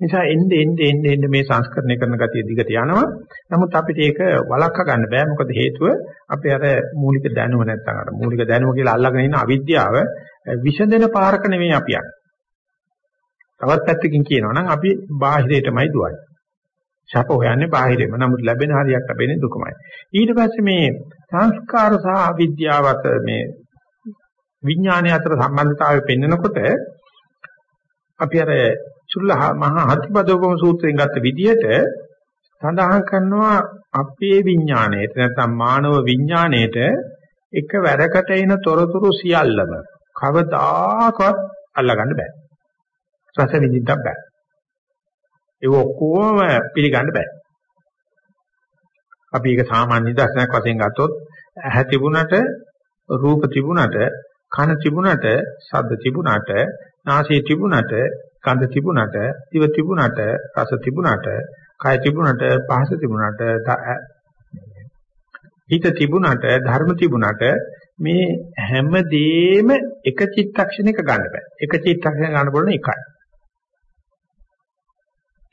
නිසා එන්නේ එන්නේ එන්නේ එන්නේ මේ සංස්කරණය කරන ගතිය දිගට යනවා. නමුත් අපිට ඒක වළක්වා ගන්න බෑ. මොකද හේතුව අපි අර මූලික දැනුම නැත්තම් අර මූලික දැනුම කියලා අල්ලගෙන ඉන්න අවිද්‍යාව විසඳෙන පාරක නෙමෙයි අපි යන්නේ. තවත් පැත්තකින් කියනවා නම් අපි බාහිරයටමයි දුවන්නේ. ශප හොයන්නේ බාහිරෙම. නමුත් ලැබෙන හරියක් ලැබෙන්නේ දුකමයි. ඊට පස්සේ මේ සංස්කාර සහ අවිද්‍යාව අතර මේ විඥානය අතර සම්බන්ධතාවය පෙන්නකොට අපි අර චුල්ලහ මහා හතිපදෝපම සූත්‍රයෙන් ගත්ත විදිහට සඳහන් කරනවා අපේ විඥාණයට නැත්නම් මානව විඥාණයට එක වැරකට එන තොරතුරු සියල්ලම කවදාකවත් අල්ලගන්න බෑ. රස විඳින්න බෑ. ඒ ඔක්කොම පිළිගන්න බෑ. අපි ඒක සාමාන්‍ය දර්ශනයක් වශයෙන් ගත්තොත් ඇහැ තිබුණට රූප තිබුණට කන තිබුණට ශබ්ද තිබුණට නාසය තිබුණට ගඳ තිබුණට දිව තිබුණට රස තිබුණට කය තිබුණට පහස තිබුණට හිත තිබුණට ධර්ම තිබුණට මේ හැමදේම එක චිත්තක්ෂණයක ගන්න බෑ. එක චිත්තක්ෂණයක ගන්න බලන එකයි.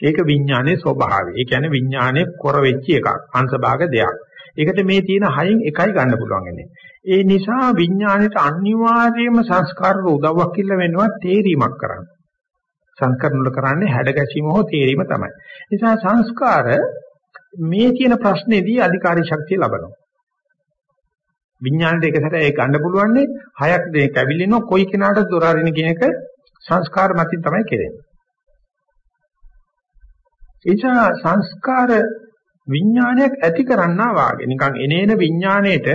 ඒක විඥානයේ ස්වභාවය. ඒ කියන්නේ විඥානයේ කොර වෙච්ච එකක්. අංශ භාග දෙයක්. ඒකට මේ තියෙන හයින් එකයි ගන්න පුළුවන් ඉන්නේ. ඒ නිසා විඥාණයට අනිවාර්යයෙන්ම සංස්කාර උදව්වක් ඉල්ල වෙනවා තේරීමක් කරන්න. සංස්කරණ වල කරන්නේ හැඩ ගැසීම හෝ තේරීම තමයි. නිසා සංස්කාර මේ කියන ප්‍රශ්නේදී අධිකාරී ශක්තිය ලබනවා. විඥාණයට එක සැරේ ඒක ගන්න පුළුවන්නේ හයක් දෙක ඇවිලිනව කොයි කෙනාට දොර අරින කියන එක සංස්කාර මතින් තමයි කෙරෙන්නේ. එචා සංස්කාර විඥානයක් ඇති කරන්නා වාගේ නිකන් එනේන විඥාණයට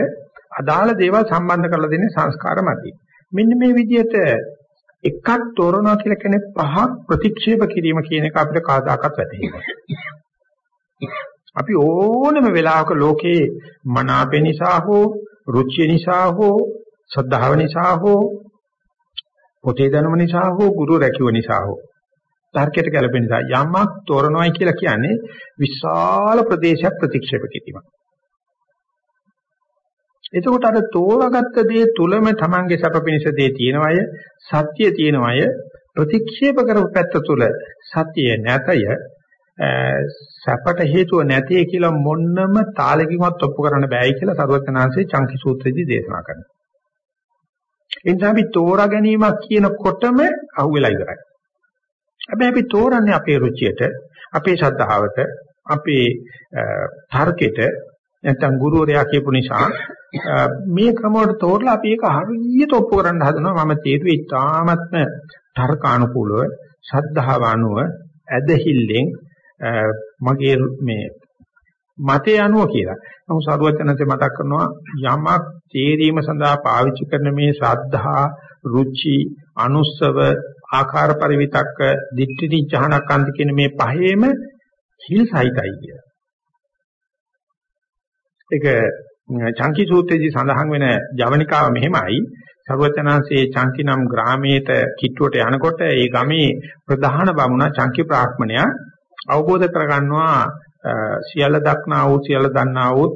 අදාළ දේවල් සම්බන්ධ කරලා දෙන්නේ සංස්කාර මතින්. මෙන්න මේ විදිහට එකක් තෝරනවා කියලා කියන්නේ පහක් ප්‍රතික්ෂේප කිරීම කියන එක අපිට කවදාකවත් වැටහෙන්නේ අපි ඕනම වෙලාවක ලෝකේ මනාපේ නිසා හෝ රුචිය නිසා හෝ ශ්‍රද්ධාව නිසා හෝ පොතේ දැනුම නිසා හෝ ගුරු රැකියුව නිසා හෝ තර්කයට ගැලපෙන නිසා යමක් තෝරනවායි කියලා කියන්නේ විශාල ප්‍රදේශයක් ප්‍රතික්ෂේප කිරීමක්. එතකොට අර තෝරාගත්ත දේ තුලම Tamange සැප පිණිස දේ තියෙනවය සත්‍ය තියෙනවය ප්‍රතික්ෂේප කරපු පැත්ත තුල සත්‍ය නැතය සැපට හේතුව නැtei කියලා මොන්නම තාලකින්වත් ඔප්පු කරන්න බෑයි කියලා සරුවචනාංශයේ චංකි සූත්‍රයේදී දේශනා කරනවා. එනිසා අපි තෝරා ගැනීමක් කියනකොටම අහුවෙලා ඉවරයි. හැබැයි අපි තෝරන්නේ අපේ රුචියට, අපේ ශ්‍රද්ධාවට, අපේ තර්කයට නැත්නම් ගුරුවරයා කියපු නිසා මේ ක්‍රම වලට තෝරලා අපි ඒක හරියට ඔප්පු කරන්න හදනවා මම තේරුවේ ඉතාමත්ම තර්කානුකූලව ශ්‍රද්ධාව අනුව ඇදහිල්ලෙන් මගේ මේ මතය අනුව කියලා. නමුත් සරුවචනන්සේ මතක් කරනවා යමක් තේරීම සඳහා පාවිච්චි කරන මේ ශ්‍රද්ධා, රුචි, අනුස්සව, ආකාර පරිවිතක්ක, දිට්ඨි නිච්ඡානකන්ද කියන මේ පහේම හිල් සහිතයි කියලා. ඒක චංකි සූත්‍රයේදී සඳහන් වෙන ජවනිකාව මෙහෙමයි. සර්වචනාංශයේ චංකි නම් ග්‍රාමයේට කිට්ටුවට යනකොට ඒ ගමේ ප්‍රධාන බමුණා චංකි බ්‍රාහ්මණයා අවබෝධ කරගන්නවා සියල්ල දක්නා වූ සියල්ල දන්නා වූ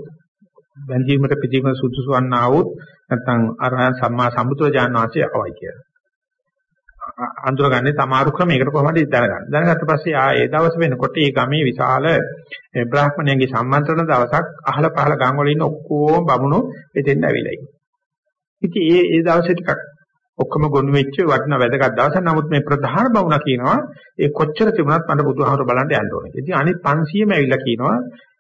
බැඳීමට පිටීම සුදුසු වන්නා වූ නැත්නම් අරහත් සම්මා සම්බුදුරජාණන් වහන්සේ අවයි කියලා. අඳුරගන්නේ සමහරු ක්‍රමයකට කොහොමද දැනගන්න. දැනගත්ත පස්සේ ආ ඒ දවස් වෙනකොට ඒ ගමේ විශාල බ්‍රාහ්මණයන්ගේ සම්මන්ත්‍රණ දවසක් අහල පහල ගම් වල ඉන්න ඔක්කොම බමුණෝ එතෙන් ඇවිල්ලා ඉන්නේ. ඉතින් ඒ ඒ දවසේ ටිකක් ඔක්කොම ගොනු වෙච්ච වටිනා වැදගත් දවසක්. නමුත් මේ ප්‍රධාන බමුණා කියනවා ඒ කොච්චර තිබුණත් මට බුදුහාමර බලන්න යන්න ඕනේ. ඉතින් අනිත් 500ම ඇවිල්ලා කියනවා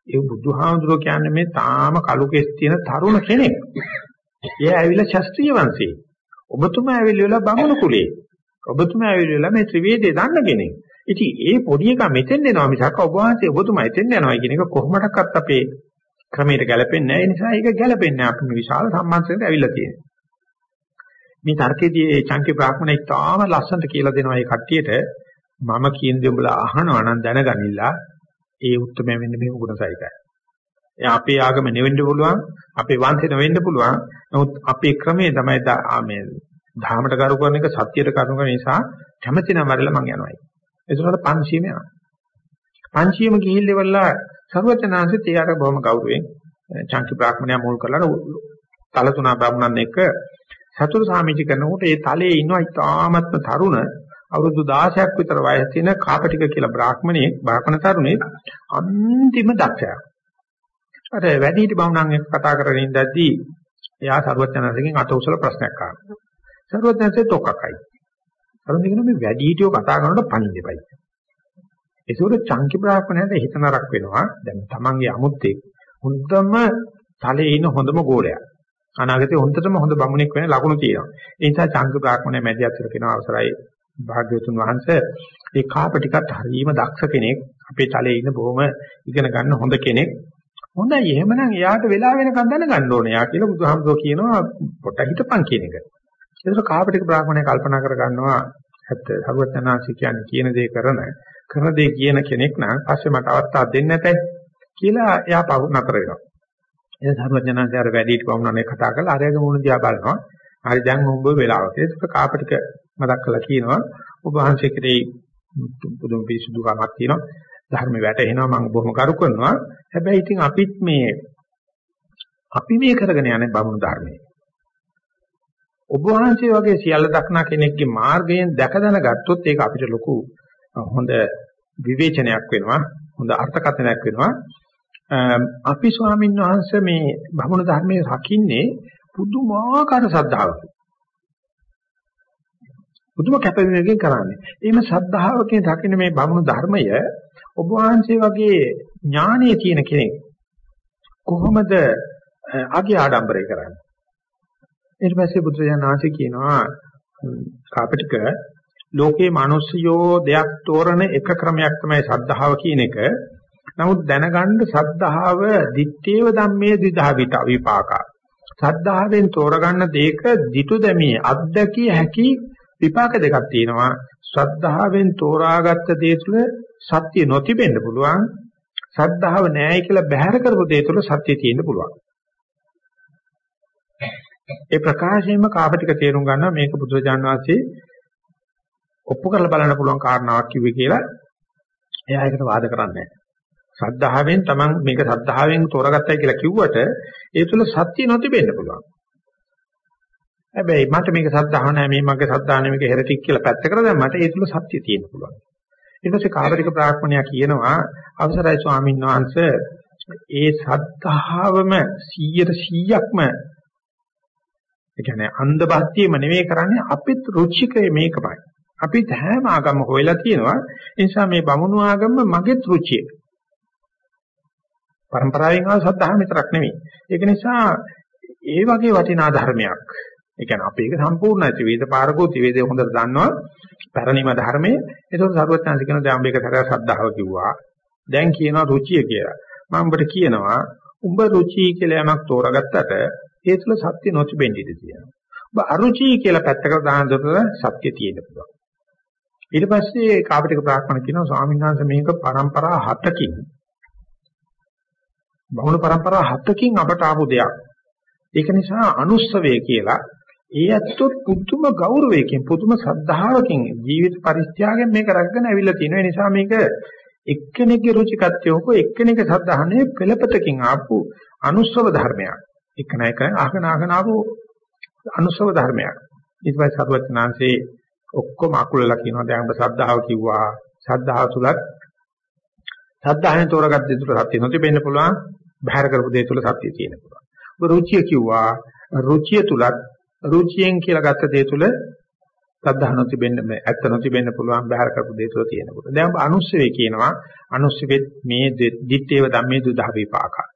ඒ බුදුහාමුදුරුවෝ කියන්නේ මේ තාම කලු කෙස් තියෙන තරුණ කෙනෙක්. එයා ඇවිල්ලා ශාස්ත්‍රීය වංශේ. ඔබතුමා ඇවිල්ලා බමුණු කුලේ. ඔබතුමා ඇවිල්ලා මේ ත්‍රිවේදේ දන්න කෙනෙක්. ඉතින් ඒ පොඩි එකා මෙතෙන් එනවා මිසක් ඔබ වහන්සේ ඔබතුමා එතෙන් යනවා කියන එක කොහොමඩක්වත් අපේ ක්‍රමයට ගැලපෙන්නේ නැහැ. ඒ නිසා ඒක ගැලපෙන්නේ අපි මේ විශාල සම්මානසෙට ඇවිල්ලා තියෙනවා. මේ තර්කයේදී ඒ චංකි බ්‍රාහ්මණය ඉතාම ලස්සනට කියලා දෙනවා මේ කට්ටියට මම කියන දේ උඹලා අහනවා නම් දැනගනිලා ඒ උත්තරම වෙන්න මේ ගුණසයිතයි. එයා අපේ ආගම නෙවෙන්න පුළුවන්, අපේ වංශේ නෙවෙන්න පුළුවන්. නමුත් අපේ ක්‍රමයේ තමයි මේ ධාමයට කරු කරන එක සත්‍යයට කරු කරන නිසා කැමැති නම් වරලා මං යනවා. ඒසොනට 500ම යනවා. 500ම ගිහිල්ලා ඉවරලා සර්වචනාංශෙත් එයාට බොහොම ගෞරවයෙන් චංකි බ්‍රාහ්මණයා මුල් කරලා තල තුනා බ්‍රාහ්මණන් එක්ක සතුරු සාමිච්ච කරනකොට ඒ තලයේ ඉන්නවා ඉතාමත්ම තරුණ අවුරුදු 16ක් විතර වයස තියෙන කාපටික කියලා බ්‍රාහ්මණයෙක් බ්‍රාහ්මණ තරුණයෙක් අන්තිම දක්ෂයා. අර වැඩිහිටි බමුණන් එක්ක කතා කරගෙන ඉඳද්දී එයා සරුවචනන්සේගෙන් අත උසල ප්‍රශ්නයක් අහනවා. සරුවචනන්සේ තොක්කකයි. සරුවචනන්සේ මේ වැඩිහිටියෝ කතා කරනකොට පණින්නේපයි. ඒසොර චංකි බ්‍රාහ්මණයට හිත නරක වෙනවා. දැන් තමන්ගේ අමුත්තේ හොඳම තලයේ ඉන්න හොඳම ගෝලයා. අනාගතේ හොඳටම හොඳ බමුණෙක් වෙන ලකුණු තියෙනවා. ඒ නිසා චංක බ්‍රාහ්මණය මැදිහත් කරගෙන අවසරයි භාග්‍යවතුන් වහන්සේ ඒ කාප ටිකත් හරීම දක්ෂ කෙනෙක්. අපේ තලයේ ඉන්න බොහොම ඉගෙන ගන්න හොඳ කෙනෙක්. හොඳයි එහෙමනම් එයාට වෙලා වෙනකන් දැනගන්න ඕනේ. යා කියලා බුදුහාමුදුරුවෝ කියනවා පොට හිටපන් කියන එක. ඒක කාප ටික බ්‍රාහ්මණය කල්පනා කර ගන්නවා ඇත්ත සරුවචනාංශ කියන්නේ කියන දේ කරන කරන දේ කියන කෙනෙක් නම් පස්සේ මට අවස්ථාවක් දෙන්නේ නැතයි කියලා එයා පවු නතර වෙනවා. එයා සරුවචනාංශය අර වැඩිහිටි වුණානේ කතා කරලා අරයාගේ මුණ දිහා බලනවා. හරි දැන් උඹ වෙලාවක ඒක කාප ටික මතක් කරලා කියනවා ඔබ වහන්සේ කෙරේ පුදුම පිසුදුකමක් තියෙනවා. ධර්ම වැටෙනවා මම බොහොම කරු කරනවා. හැබැයි ඉතින් අපිත් මේ අපි මේ කරගෙන යන්නේ බමුණු ධර්මයේ. ඔබ වහන්සේ වගේ සියල්ල දක්නා කෙනෙක්ගේ මාර්ගයෙන් දැක දැනගත්තොත් ඒක අපිට ලොකු හොඳ විවේචනයක් වෙනවා හොඳ අර්ථකථනයක් වෙනවා අපි ස්වාමීන් වහන්සේ මේ බමුණු ධර්මයේ රකින්නේ පුදුමාකාර ශ්‍රද්ධාවකින් පුදුම කැපවීමකින් කරන්නේ. එහෙම ශ්‍රද්ධාවකින් රකින්න මේ බමුණු ධර්මය ඔබ වහන්සේ වගේ ඥානයේ තියෙන කෙනෙක් කොහොමද අගේ ආඩම්බරය කරන්නේ? ඊට පස්සේ බුදුරජාණන් වහන්සේ කියනවා කාපටික ලෝකේ මිනිස්සුયો දෙයක් තෝරන එක ක්‍රමයක් තමයි ශ්‍රද්ධාව කියන එක. නමුත් දැනගන්න ශ්‍රද්ධාව දිත්තේව ධම්මේ ද්විධා විපාකා. ශ්‍රද්ධාවෙන් තෝරගන්න දෙයක ditu දැමී අත්දැකිය හැකි විපාක දෙකක් තියෙනවා. ශ්‍රද්ධාවෙන් තෝරාගත්ත දේ තුළ සත්‍ය නොතිබෙන්න පුළුවන්. ශ්‍රද්ධාව නැහැ කියලා බැහැර කරපු දේ තුළ සත්‍ය තියෙන්න පුළුවන්. ඒ ප්‍රකාශයෙන්ම කාපටික තේරුම් ගන්නවා මේක බුදුරජාණන් වහන්සේ ඔප්පු කරලා බලන්න පුළුවන් කාරණාවක් කිව්වේ කියලා එයා ඒකට වාද කරන්නේ නැහැ. ශ්‍රද්ධාවෙන් Taman මේක ශ්‍රද්ධාවෙන් තෝරගත්තයි කියලා කිව්වට ඒ තුළ සත්‍ය නොතිබෙන්න පුළුවන්. හැබැයි මට මේක සද්ධාහ නැහැ මේ මගේ සද්ධාහ නෙමෙයි මේක හෙරටික් කියලා පැත්තකට දැම්මට ඒ තුල සත්‍ය තියෙන්න පුළුවන්. ඊට පස්සේ කාබරික ප්‍රාඥයා කියනවා අවසරයි ස්වාමීන් වහන්සේ ඒ සද්ධාවම 100%ක්ම ඒ කියන්නේ අන්ධ භක්තියම නෙමෙයි කරන්නේ අපිත් රුචිකේ මේකමයි. අපිත් හැම ආගම හොයලා තියෙනවා. ඒ නිසා මේ බමුණු ආගම මගේත් රුචිය. પરම්පරාවෙන් ආව සද්ධාහ විතරක් නෙමෙයි. ඒක නිසා ඒ වගේ වටිනා ධර්මයක් ඒ කියන්නේ අපි ඒක සම්පූර්ණයි ත්‍රිවේද පාරකෝ ත්‍රිවේදේ හොඳට දන්නවා පැරණිම ධර්මයේ ඒකෝ සරුවත්යන්ස කියන දැන් මේක තරහ ශ්‍රද්ධාව කිව්වා දැන් කියනවා රුචිය කියලා මම ඔබට කියනවා උඹ රුචි කියලා යමක් තෝරාගත්තට ඒ තුල සත්‍ය නොතිබෙන්න ඉඩ තියෙනවා. ඔබ අරුචි කියලා පැත්තකට දාන දොතල සත්‍ය තියෙන්න පුළුවන්. ඊට පස්සේ කාපටික බ්‍රාහ්මණ කියනවා ස්වාමීන් වහන්සේ මේක પરම්පරා හතකින් බහුල પરම්පරා හතකින් අපට ආපු දෙයක්. ඒක නිසා අනුස්සවය කියලා ඒ ඇත්තොත් පුදුම ගෞරවයකින් පුදුම සද්ධාවකින් ජීවිත පරිත්‍යාගයෙන් මේක රැකගෙන ඇවිල්ලා තියෙනවා. ඒ නිසා මේක එක්කෙනෙක්ගේ රුචිකත්වයක එක්කෙනෙක්ගේ සද්ධාහනේ පෙළපතකින් ආපු අනුස්සව ධර්මයක්. එක නැක අහගෙන අහගෙන ආපු අනුස්සව ධර්මයක්. ඊට පස්සේ සරුවචනාංශේ ඔක්කොම අකුලලා කියනවා දැන් ඔබ ශ්‍රද්ධාව කිව්වා. ශ්‍රද්ධාව තුලත් ශ්‍රද්ධාවෙන් තෝරගත්ත දේ තුල සත්‍ය නොතිබෙන්න පුළුවන්. බහැර කරපු දේ තුල සත්‍ය තියෙන්න පුළුවන්. ඔබ රුචිය කිව්වා. රුචිය තුලත් රුචියෙන් කියලා ගත්ත දේ තුල සද්ධා නොතිබෙන්න මේ ඇත්ත නොතිබෙන්න පුළුවන් බහැර කරපු දේ තුල තියෙන කොට. දැන් අනුස්සවේ කියනවා අනුස්සවෙත් මේ දිත්තේව ධම්මේ දුදා විපාකා.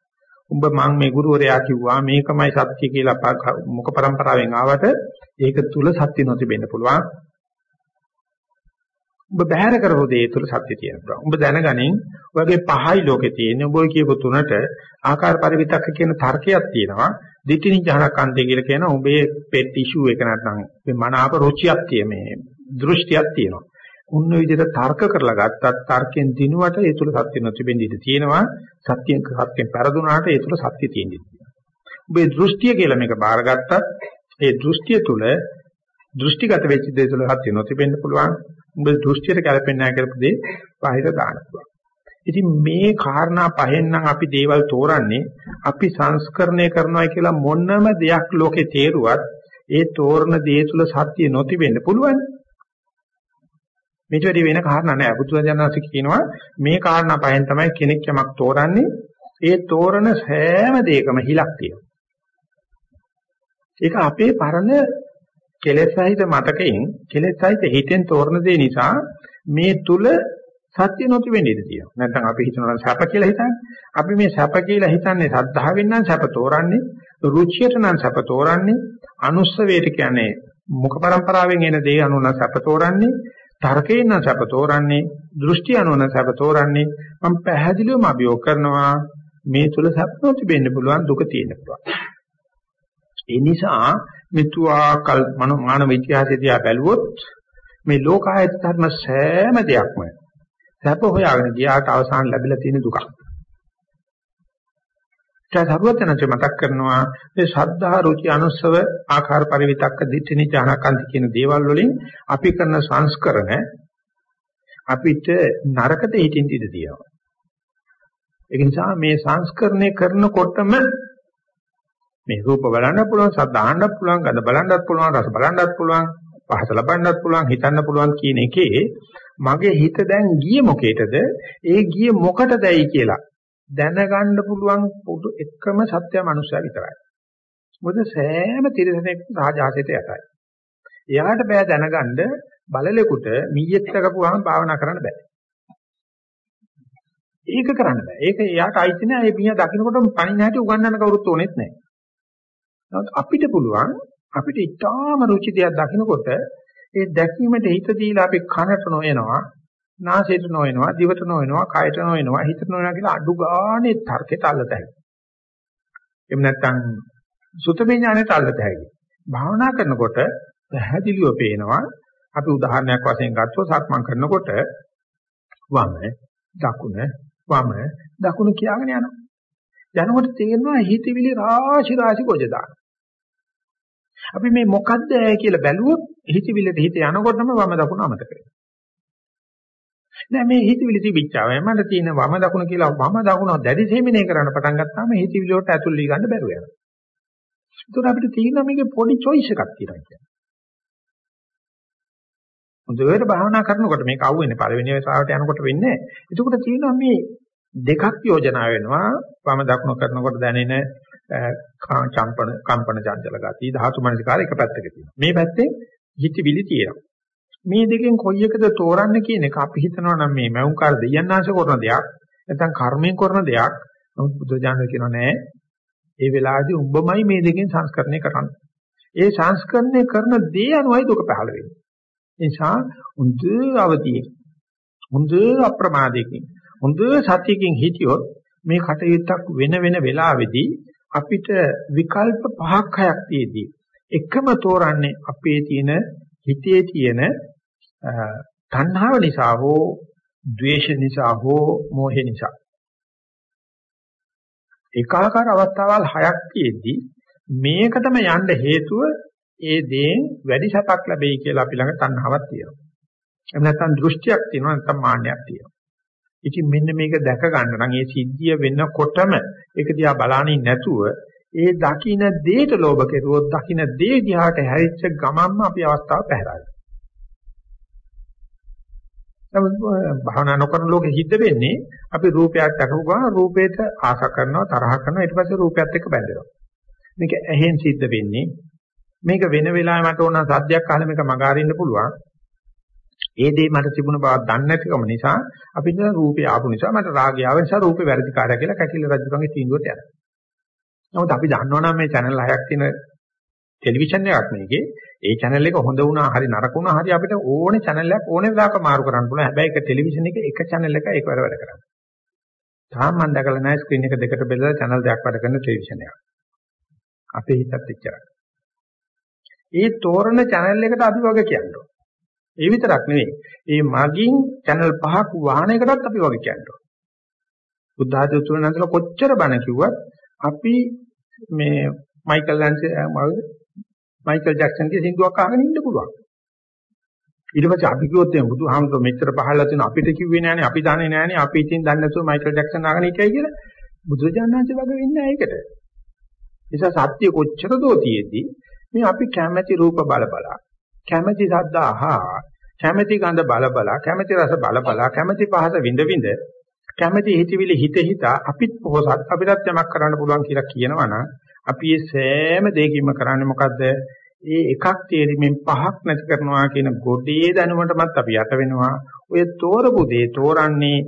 උඹ මං මේ ගුරුවරයා කිව්වා මේකමයි සත්‍ය කියලා මුඛ પરම්පරාවෙන් ආවට ඒක තුල සත්‍ය නොතිබෙන්න පුළුවන්. ඔබ බැහැර කරපු දේ තුළ සත්‍ය තියෙනවා. ඔබ දැනගනින් ඔයගේ පහයි ලෝකේ තියෙන ඔබ කියපු තුනට ආකාර පරිවිතක්ක කියන තර්කයක් තියෙනවා. දිටිනි ජහනකන්තය කියලා කියන ඔබේ පෙට් ඉෂුව එක නැත්නම් මේ මනාප රුචියක් තියෙන මේ දෘෂ්ටියක් තියෙනවා. උන්න විදිහට තර්ක කරලා ගත්තත් තර්කයෙන් දිනුවට ඒ තුළ සත්‍ය නොතිබෙන්න ඉඩ තියෙනවා. සත්‍යයෙන් සත්‍යයෙන් පෙරදුනාට ඒ තුළ සත්‍ය තියෙන්න ඉඩ තියෙනවා. ඔබේ දෘෂ්ටිය කියලා මේක බාරගත්තත් ඒ දෘෂ්ටිය තුළ දෘෂ්ටිගත වෙච්ච දේ තුළ සත්‍ය නොතිබෙන්න පුළුවන්. උඹ දෘෂ්ටියට ගැලපෙන්නේ නැහැ කියලා දේ බාහිර දාන්න පුළුවන්. ඉතින් මේ කාරණා පහෙන් නම් අපි දේවල් තෝරන්නේ අපි සංස්කරණය කරනවා කියලා මොනම දෙයක් ලෝකේ තේරුවත් ඒ තෝරන දේ තුල සත්‍ය නොතිබෙන්න පුළුවන්. මේට වැඩි වෙන කාරණා නෑ. බුදුරජාණන්සේ කියනවා මේ කාරණා පහෙන් තමයි කෙනෙක් යමක් තෝරන්නේ. ඒ තෝරන සෑම දෙයකම හිලක් තියෙනවා. ඒක අපේ පරණ කෙලෙස් සහිත මතකයෙන් කෙලෙස් සහිත හිතෙන් තෝරන දේ නිසා මේ තුල සත්‍ය නොති වෙන්න ඉඩ තියෙනවා. නැත්නම් අපි හිතනවා සැප කියලා හිතන්නේ. අපි මේ සැප කියලා හිතන්නේ සද්ධාවෙන් නම් සැප තෝරන්නේ, රුචියට නම් සැප තෝරන්නේ, අනුස්සවයට කියන්නේ මුඛ પરම්පරාවෙන් එන දේ අනුව නම් සැප තෝරන්නේ, තර්කයෙන් නම් සැප තෝරන්නේ, දෘෂ්ටි අනුව නම් සැප තෝරන්නේ. මම පැහැදිලිවම අභියෝග කරනවා මේ තුල සැප නොති වෙන්න පුළුවන් දුක තියෙන්න පුළුවන්. ඒ නිසා මෙතුආකල් මානව ඉතිහාසයේදී බැලුවොත් මේ ලෝකායත ධර්ම සෑම දෙයක්ම සැප හොයාගෙන ගියාට අවසාන ලැබිලා තියෙන දුකක්. සරුවචනන්සේ මතක් කරනවා මේ ශ්‍රද්ධා රුචි අනුස්සව ආකාර පරිවිතක්ක දිට්ඨිනි ඥානකාන්ති කියන දේවල් වලින් අපි කරන සංස්කරණ අපිට නරකට හිතින් ඉඳ තියෙනවා. ඒ නිසා මේ සංස්කරණය කරනකොටම මේ රූප බලන්න පුළුවන්, ශබ්ද අහන්න පුළුවන්, ගඳ බලන්නත් පුළුවන්, රස බලන්නත් පුළුවන්, පහස ලබන්නත් පුළුවන්, හිතන්න පුළුවන් කියන එකේ මගේ හිත දැන් ගියේ මොකේද? ඒ ගියේ මොකටදයි කියලා දැනගන්න පුළුවන් පොදු එකම සත්‍ය මනුස්සයා විතරයි. මොකද සෑම තිරසනෙක් සාජාසයට යටයි. එයාට බෑ දැනගන්න බලලෙකුට මීයක් දකපුවාම භාවනා කරන්න බෑ. ඒක කරන්න බෑ. ඒක එයාට අයිති නෑ. ඒ මීයා දකින්නකොටම පණින්න හැටි උගන්නන්න කවුරුත් ඕනෙත් නෑ. නමුත් අපිට පුළුවන් අපිට ඊටාම රුචි දෙයක් දකින්නකොට ඒ දැකීමට හිත දීලා අපි කනට නොයනවා, නාසයට නොයනවා, දිවට නොයනවා, කයට නොයනවා, හිතට නොයනවා කියලා අඩු ගානේ තර්කයට අල්ලතයි. එහෙම නැත්නම් සුතමේ ඥානෙට අල්ලතයි. භාවනා කරනකොට පැහැදිලිව පේනවා අපි උදාහරණයක් වශයෙන් ගත්තොත් සක්මන් කරනකොට වම දකුණ වම දකුණ කියාගෙන යනවා. යනකොට තේරෙනවා හිතවිලි රාශි රාශි ගොජ දානවා. අපි මේ මොකද්ද කියලා බැලුවොත් හිතවිල්ලට හිත යනකොටම වම දකුණ අමතක වෙනවා. නෑ මේ හිතවිලි තිබිච්චාවයි මට තියෙන වම දකුණ කියලා වම දකුණ දැඩි සෙමිනේ කරන්න පටන් ගත්තාම හිතවිලි වලට ඇතුල් වී ගන්න බැරුව යනවා. ඒතකොට අපිට තියෙන මේකේ පොඩි choice එකක් තියෙනවා කියන්නේ. හොඳට භාවනා කරනකොට මේක අහුවෙන්නේ පළවෙනි වතාවට යනකොට වෙන්නේ නැහැ. ඒකට තියෙනවා මේ දෙකක් යෝජනා වෙනවා වම දකුණ කරනකොට දැනෙන චම්පන කම්පන චංචල ගතිය ධාතු මනසිකාර එක පැත්තක තියෙනවා. මේ පැත්තේ හිතවිලි තියෙනවා. මේ දෙකෙන් කොයි එකද තෝරන්න කියන එක අපි හිතනවා නම් මේ මෞංකාර දෙයන්නාංශ කරන දෙයක් නැත්නම් කර්මයෙන් කරන දෙයක්. නමුත් බුදුජානක කියනවා නෑ. ඒ වෙලාවේදී උඹමයි මේ දෙකෙන් සංස්කරණය කරන්නේ. ඒ සංස්කරණය කරන දේ අනුවයි දුක පහළ වෙන්නේ. ඒ නිසා හොඳ අවදියෙන් හොඳ අප්‍රමාදයෙන් හොඳ සතියකින් හිටියොත් මේ කටයුත්තක් වෙන වෙන වෙලාවෙදී අපිට විකල්ප පහක් හයක් තියේදී එකම තෝරන්නේ අපේ තියෙන හිතේ තියෙන තණ්හාව නිසා හෝ ද්වේෂ නිසා හෝ මෝහ නිසා ඒකාකාර අවස්ථාවල් හයක් තියේදී මේකටම යන්න හේතුව ඒ දේෙන් වැඩි සැපක් ලැබෙයි කියලා අපි ළඟ තණ්හාවක් තියෙනවා. එහෙම නැත්නම් දෘෂ්ටියක් තියෙනවා නැත්නම් මාන්නයක් තියෙනවා. ඉතින් මෙන්න මේක දැක ගන්න නම් ඒ සිද්ධිය වෙනකොටම ඒක දිහා බලන්නේ නැතුව ඒ දකින්න දේට ලෝභ කෙරුවොත් දකින්න දේ දිහාට හැරිච්ච ගමන්ම අපි අවස්ථාව පැහැරයි. නමුත් භාවනා නොකරන ලෝකෙ හිට වෙන්නේ අපි රූපයක් දැකපු ගමන් රූපේට ආස කරනවා තරහ කරනවා ඊට පස්සේ රූපයත් එක්ක බැඳෙනවා. මේක ඇහෙන් සිද්ධ වෙන්නේ මේක වෙන වෙලාවෙ මට ඕන සද්දයක් අහලා මේක මගහරින්න පුළුවන්. ඒ දේ මට තිබුණ බවක් දන්නේ නැතිකම නිසා අපිට රූපේ ආපු නිසා මට රාගය ආව නිසා රූපේ වැරදිකාරය කියලා කැකිල රජුගේ තීන්දුවට යනවා. නමුත් අපි දන්නවනම් මේ channel හයක් තියෙන ටෙලිවිෂන් එකක් මේකේ ඒ channel එක හොඳ වුණා හරි නරක වුණා හරි අපිට ඕනේ channel එකක් ඕනේ වෙලාවක මාරු කරන්න පුළුවන්. හැබැයි ඒක ටෙලිවිෂන් එක එක channel එක එකවර වැඩ කරන්නේ. තාම මම දැකලා නැහැ ස්ක්‍රීන් එක දෙකට බෙදලා channel දෙකක් වැඩ කරන ටෙලිවිෂන් එකක්. අපේ හිතත් එච්චරයි. ඒ තෝරන channel එකට අපි වගේ කියනවා. ඒ විතරක් නෙවෙයි. ඒ මගින් channel පහක් වහන එකටත් අපි වගේ කියනවා. බුද්ධ ආදී උතුරනන්දල කොච්චර බණ කිව්වත් අපි මේ මයිකල් ලැන්සේ මයිකල් ජැක්සන්ගේ සින්දුවක් අහගෙන ඉන්න පුළුවන්. ඊට පස්සේ අපි කිව්වොත් එම් බුදුහාමුදුරුවෝ මෙච්චර පහළලා තියෙන අපිට කිව්වේ නෑනේ අපි දන්නේ නෑනේ අපි ඉතින් දන්නේ නැතුව මයිකල් ජැක්සන් අහගෙන හිටියයි කියලා බුදුරජාණන්සේ වගේ වෙන්නේ නෑ ඒකට. නිසා සත්‍ය කොච්චර දෝ තියෙද්දි මේ අපි කැමැති රූප බල බල කැමැති ශබ්ද අහා කැමැති ගඳ බල බල කැමැති රස බල බල කැමැති පහස විඳ විඳ කැමැති හිතවිලි හිත හිත අපිත් පොහසත් අපිටත් යමක් කරන්න පුළුවන් කියලා කියනවනම් අපි මේ සෑම දෙයකින්ම කරන්නේ මොකද්ද? ඒ එකක් තේරීමෙන් පහක් නැති කරනවා කියන ගොඩේ දැනුමටමත් අපි යට වෙනවා. ඔය තෝරපු දේ තෝරන්නේ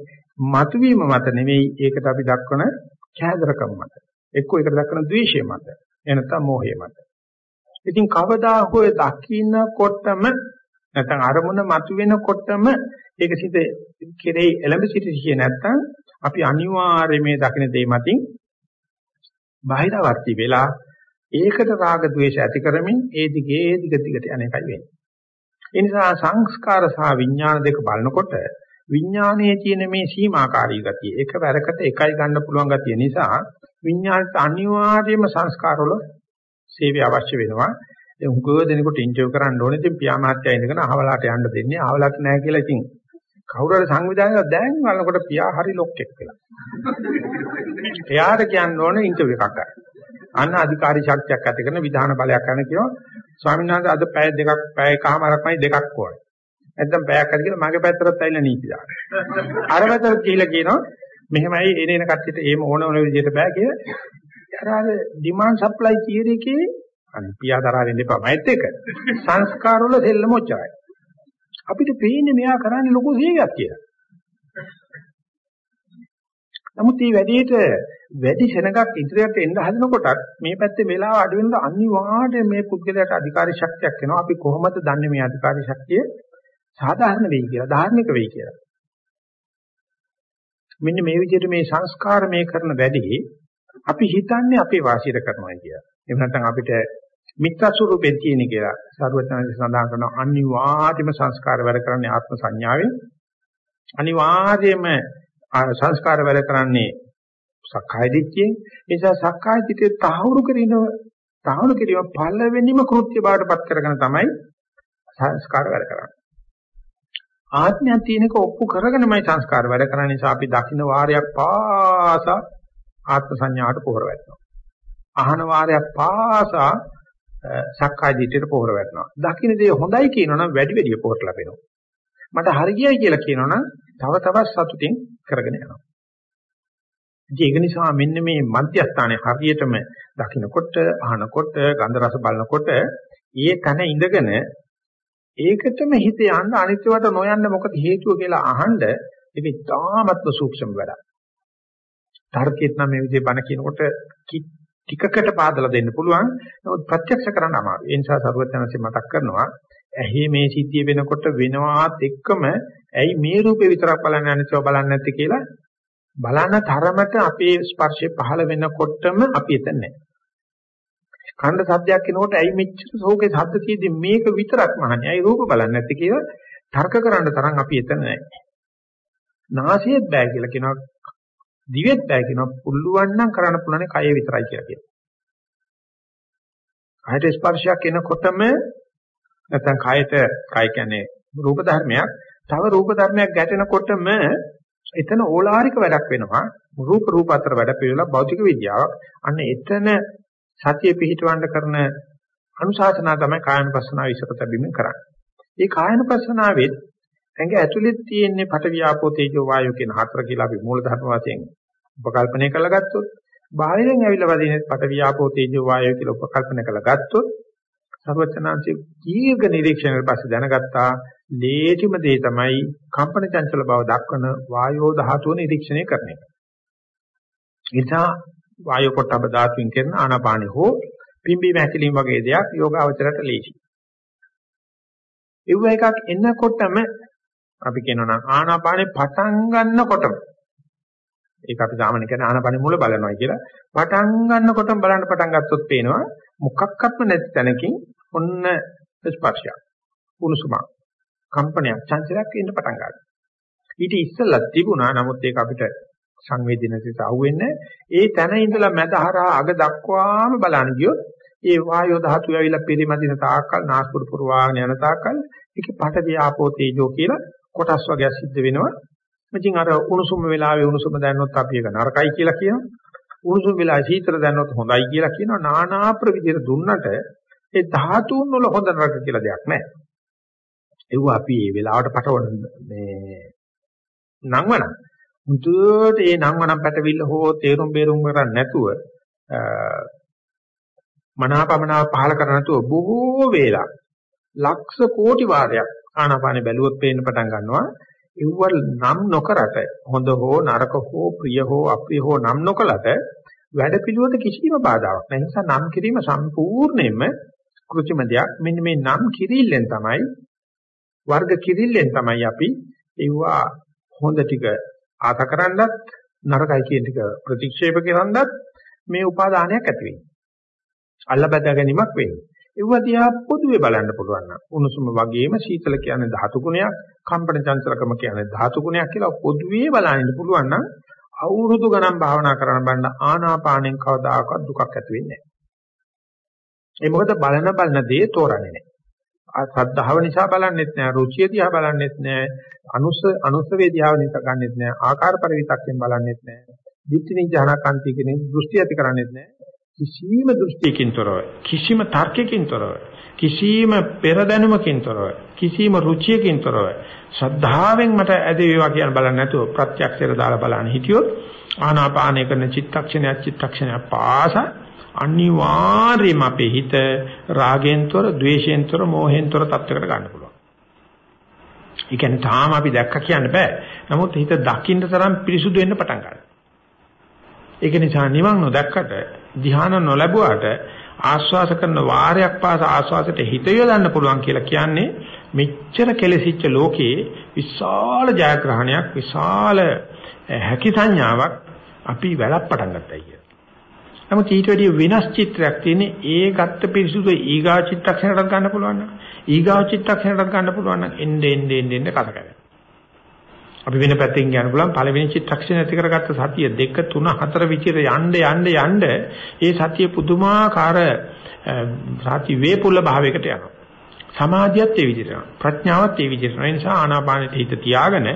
මතුවීම මත නෙවෙයි ඒකට අපි දක්වන කෑදරකම මත. එක්කෝ ඒකට දක්වන ද්වේෂය මත. එනතම මෝහය මත. ඉතින් කවදා හෝ දකින්නකොටම නැත්නම් අරමුණ මතුවෙනකොටම ඒක සිට කෙරෙහි එළඹ සිටියේ නැත්නම් අපි අනිවාර්යයෙන් මේ දකින දේ මතින් බාහිරවර්ති වෙලා ඒකට රාග ద్వේෂ ඇති කරමින් ඒ දිගේ ඒ දිග දිගට යන එකයි වෙන්නේ. ඒ නිසා සංස්කාර සහ විඥාන දෙක බලනකොට විඥානයේ තියෙන මේ සීමාකාරී ගතිය එක වැරකට එකයි ගන්න පුළුවන් ගතිය නිසා විඥානට අනිවාර්යයෙන්ම සංස්කාරවල සේවය අවශ්‍ය වෙනවා. ඒ උගව දෙනකොට ඉන්ටර්විව් කරන්න ඕනේ. ඉතින් පියාමාත්‍ය ඉඳගෙන අහවලාට යන්න දෙන්නේ. අහවලක් නැහැ කියලා ඉතින් කවුරු හරි සංවිධානයක් දැන් වළනකොට පියා හරි ලොක්ෙක් වෙලා. එයාට කියන්න ඕනේ ඉන්ටර්විව් එකක් ගන්න. අන්න අධිකාරී ශක්තියක් ඇති කරන විධාන බලයක් ගන්න කියනවා. ස්වාමීන් වහන්සේ අද පැය දෙකක් පැය එකමාරක්මයි දෙකක් ඕනේ. නැත්නම් පැයක් හරි කියලා මගේ පැත්තට ඇවිල්ලා නීති දාන්න. අර පැත්තට ගිහිල්ලා කියනවා මෙහෙමයි එන එන කට්ටියට එහෙම ඕන ඕන විදිහට බෑ කියලා. අර අර ඩිමාන්ඩ් සප්ලයි තියරි එකේ අනිත් පියාදරා වෙන්න එපා මයිත් එක. සංස්කාර වල දෙල්ලම ඔච්චරයි. අපිට පේන්නේ මෙයා කරන්නේ ලොකු සේවයක් කියලා. නමුත් මේ වැඩේට වැඩි සෙනගක් ඉදිරියට එන්න හදනකොටත් මේ පැත්තේ වෙලාව අඩු වෙනද අනිවාර්යයෙන් මේ පුද්ගලයාට අධිකාරී ශක්තියක් එනවා. අපි කොහොමද දන්නේ මේ අධිකාරී ශක්තිය සාධාරණ වෙයි කියලා, ධාර්මික වෙයි කියලා. මෙන්න මේ විදිහට මේ සංස්කාර මේ කරන වැඩේ අපි හිතන්නේ අපේ වාසියට කරනවා කියලා. එහෙම නැත්නම් අපිට මිත්‍යා ස්වරූපෙන් තියෙන කියලා සරුවචනන්ද සඳහන් කරන අනිවාර්යම සංස්කාර වැඩ කරන්නේ ආත්ම සංඥාවෙන්. අනිවාර්යයෙන්ම සංස්කාර වැඩ කරන්නේ සක්කාය දිට්ඨියෙන්. ඒ නිසා සක්කාය දිට්ඨිය තහවුරු කිරීම තහවුරු කිරීම පළවෙනිම කෘත්‍ය බාටපත් කරගෙන තමයි සංස්කාර වැඩ කරන්නේ. ආත්මය තියෙනක ඔප්පු කරගෙනමයි සංස්කාර වැඩ කරන්නේ. නිසා අපි දකින්න වාරයක් පාසා ආත්ම සංඥාවට පොහොර වැටෙනවා. අහන වාරයක් පාසා සක්කාය දිට්ඨියට පොහොර වැටෙනවා. දකින්න දේ හොඳයි කියනවනම් වැඩි වැඩි පොහොර ලැබෙනවා. මට හරියයි කියලා කියනවනම් තව තවත් සතුටින් කරගෙන යනවා. ඒක නිසා මෙන්න මේ මධ්‍යස්ථානයේ හරියටම දකින්නකොට අහනකොට ගන්ධ රස බලනකොට ඒ තන ඉඳගෙන ඒකටම හිත යන්න අනිත්‍යවට නොයන්න මොකද හේතුව කියලා අහන්න ඒක ඉතාමත්ම සූක්ෂම වැඩක්. තර්කෙත් නම් මේ විදිහේ බණ කියනකොට ටිකකට පාදලා දෙන්න පුළුවන්. නමුත් ප්‍රත්‍යක්ෂ කරන්න අමාරුයි. ඒ නිසා සරුවචනන්සේ මතක් කරනවා ඇහි මේ සිද්ධිය වෙනකොට වෙනවාත් එක්කම ඇයි මේ රූපේ විතරක් බලන්න නැතිව බලන්නේ නැත්තේ කියලා බලන තරමට අපේ ස්පර්ශය පහළ වෙනකොටම අපි එතන නැහැ. කණ්ඩ සද්දයක් එනකොට ඇයි මෙච්චර සෝකේ සද්ද තියෙදි මේක විතරක් මහන්නේ. ඇයි රූප බලන්නේ නැත්තේ කියලා තර්ක කරන්න තරම් අපි එතන නැහැ. නාසයේත් බෑ කියලා කියනවා දිවෙත් බෑ කියනවා පුළුවන් නම් කරන්න පුළුවන් කය විතරයි කියලා කියනවා. කයට ස්පර්ශයක් එනකොටම නැත්නම් කයට කය කියන්නේ රූප ධර්මයක් තව රූප ධර්මයක් ගැටෙනකොටම එතන ඕලාරික වැඩක් වෙනවා රූප රූප අතර වැඩ පිළිවෙල භෞතික විද්‍යාවක් අන්න එතන සතිය පිහිටවන්න කරන අනුශාසනා තමයි කායනුපස්සනාව ඉස්සරට බැබීම කරන්නේ. මේ කායනුපස්සනාවෙත් ඇඟ ඇතුළේ තියෙන පට වියාපෝ තේජෝ වායෝ කියන හතර කියලා අපි මූල ධර්ම වශයෙන් උපකල්පනය කරලා ගත්තොත් බාහිරින් ඇවිල්ලා වදින පට වියාපෝ තේජෝ වායෝ කියලා උපකල්පනය කරලා ගත්තොත් සර්වචනාංශයේ දීර්ඝ නිරීක්ෂණයට පස්සේ දැනගත්තා ලේසිම දේ තමයි කම්පන චංචල බව දක්වන වායෝ ධාතුව නිරීක්ෂණය කරන එක. ඊටා වායෝ පොට්ටබ ධාතුවෙන් කරන ආනාපානෙ හෝ පිම්බීම හැකිලිම වගේ දෙයක් යෝගාවචරයට ලේසි. ඒව එකක් එන්නකොටම අපි කියනවා නම් ආනාපානෙ පටන් ගන්නකොටම ඒක අපි සාමාන්‍ය කියන ආනාපානෙ මුල බලනවා කියලා පටන් ගන්නකොටම බලන්න පටන් ගත්තොත් පේනවා මොකක්වත්ම නැති තැනකින් ඔන්න ස්පර්ශයක් උණුසුමක් කම්පනයක් චංචලයක් එන්න පටන් ගන්නවා. ඊට ඉස්සෙල්ලා තිබුණා නමුත් ඒක අපිට සංවේදනසිත අහුවෙන්නේ ඒ තැන ඉඳලා මැදහරහා අග දක්වාම බලන්න ගියොත් ඒ වායෝ ධාතු ඇවිල්ලා පරිමදින තාක්කල් නාස්පුර පුරවාගෙන යන තාක්කල් ඒකේ පට වියාපෝ තේජෝ කියලා කොටස් වර්ගයක් සිද්ධ වෙනවා. ඉතින් අර උණුසුම වෙලාවේ උණුසුම දැනනොත් අපි ඒක නරකයි කියලා කියනවා. උණුසුම වෙලාවේ සීතල දැනනොත් හොඳයි කියලා කියනවා. নানা ප්‍රවිදියට දුන්නට ඒ ධාතුන් වල හොඳ නරක කියලා දෙයක් නැහැ. ඒව අපි මේ වෙලාවට පටවන මේ නංවන මුදුවට ඒ නංවනම් පැටවිල්ල හෝ තේරුම් බේරුම් කරන්නේ නැතුව මනාපමනාව පහල කර නැතුව බොහෝ වේලා ලක්ෂ කෝටි වාරයක් ආනාපානෙ බැලුවොත් පේන්න පටන් ගන්නවා ඒව නම් නොකරට හොඳ හෝ නරක හෝ ප්‍රිය හෝ අප්‍රිය හෝ නම් නොකලට වැඩ පිළිවෙත කිසිම බාධාවක් නැහැ. නිසා නම් කිරීම සම්පූර්ණයෙන්ම කෘත්‍රිම දෙයක්. මෙන්න මේ නම් කිරිල්ලෙන් තමයි වර්ග කිරිල්ලෙන් තමයි අපි ඒවා හොඳ ටික ආතකරන්නත් නරකයි කියන ටික ප්‍රතික්ෂේප කරන්නත් මේ උපාදානයක් ඇති වෙන්නේ. අල්ල බදා ගැනීමක් වෙන්නේ. ඒව දිහා පොදුවේ බලන්න පුළුවන් නම් උණුසුම වගේම සීතල කියන්නේ ධාතු ගුණයක්, කම්පන චංචලකම කියන්නේ ධාතු ගුණයක් කියලා පොදුවේ බලන්න පුළුවන් නම් අවුරුදු ගණන් භාවනා කරන බන්න ආනාපානෙන් කවදාකවත් දුකක් ඇති වෙන්නේ නැහැ. ඒ මොකද බලන බලන දේ තෝරන්නේ නැහැ. සද්ධාව නිසා බලන්නෙත් නෑ රුචිය දිහා බලන්නෙත් නෑ අනුස අනුස වේදියාව නිසා ගන්නෙත් නෑ ආකාර පරිවිතක්යෙන් බලන්නෙත් නෑ දිට්ඨි නිජානකාන්ති කියන දෘෂ්ටි ඇති කරන්නෙත් නෑ කිසිම දෘෂ්ටියකින් තොරව කිසිම තර්කයකින් තොරව කිසිම පෙරදැනුමකින් තොරව කිසිම රුචියකින් තොරව ශ්‍රද්ධාවෙන් මට ඇද වේවා කියන බලන්නේ නැතුව ප්‍රත්‍යක්ෂයට දාලා බලන්න හිටියොත් ආනාපානය කරන චිත්තක්ෂණය චිත්තක්ෂණය පාසා අනිවාර්යයෙන්ම අපේ හිත රාගෙන්තර, ద్వේෂයෙන්තර, මෝහෙන්තර තත්වයකට ගන්න පුළුවන්. ඒ කියන්නේ තාම අපි දැක්ක කියන්න බෑ. නමුත් හිත දකින්න තරම් පිරිසුදු වෙන්න පටන් ගන්නවා. ඒක නිසා නිවන් නොදැක්කට, ධ්‍යාන නොලැබුවාට ආස්වාස කරන වාරයක් පාස ආස්වාසයට හිත යොදන්න පුළුවන් කියලා කියන්නේ මෙච්චර කෙලසිච්ච ලෝකයේ විශාල ජයග්‍රහණයක් විශාල හැකි සංඥාවක් අපි වැළප් පටන් ගන්නයි කියන්නේ. නමුත් ඊට වැඩිය වෙනස් චිත්‍රයක් තියෙන්නේ ඒ ගත්ත පිරිසුදු ඊගා චිත්තක්ෂණයට ගන්න පුළුවන් නම් ඊගා චිත්තක්ෂණයට ගන්න පුළුවන් නම් එන්නේ එන්නේ එන්නේ කත කරගෙන. අපි වෙන පැත්තකින් යන්න පුළුවන් පළවෙනි චිත්තක්ෂණ ඇති කරගත්ත සතිය 2 3 4 විචිර යන්න යන්න යන්න ඒ සතිය පුදුමාකාර සති වේපුල භාවයකට යනවා. සමාධියත් ඒ විදිහට යනවා. ප්‍රඥාවත් ඒ විදිහට යනවා. ඒ නිසා ආනාපානෙට හිත තියාගෙන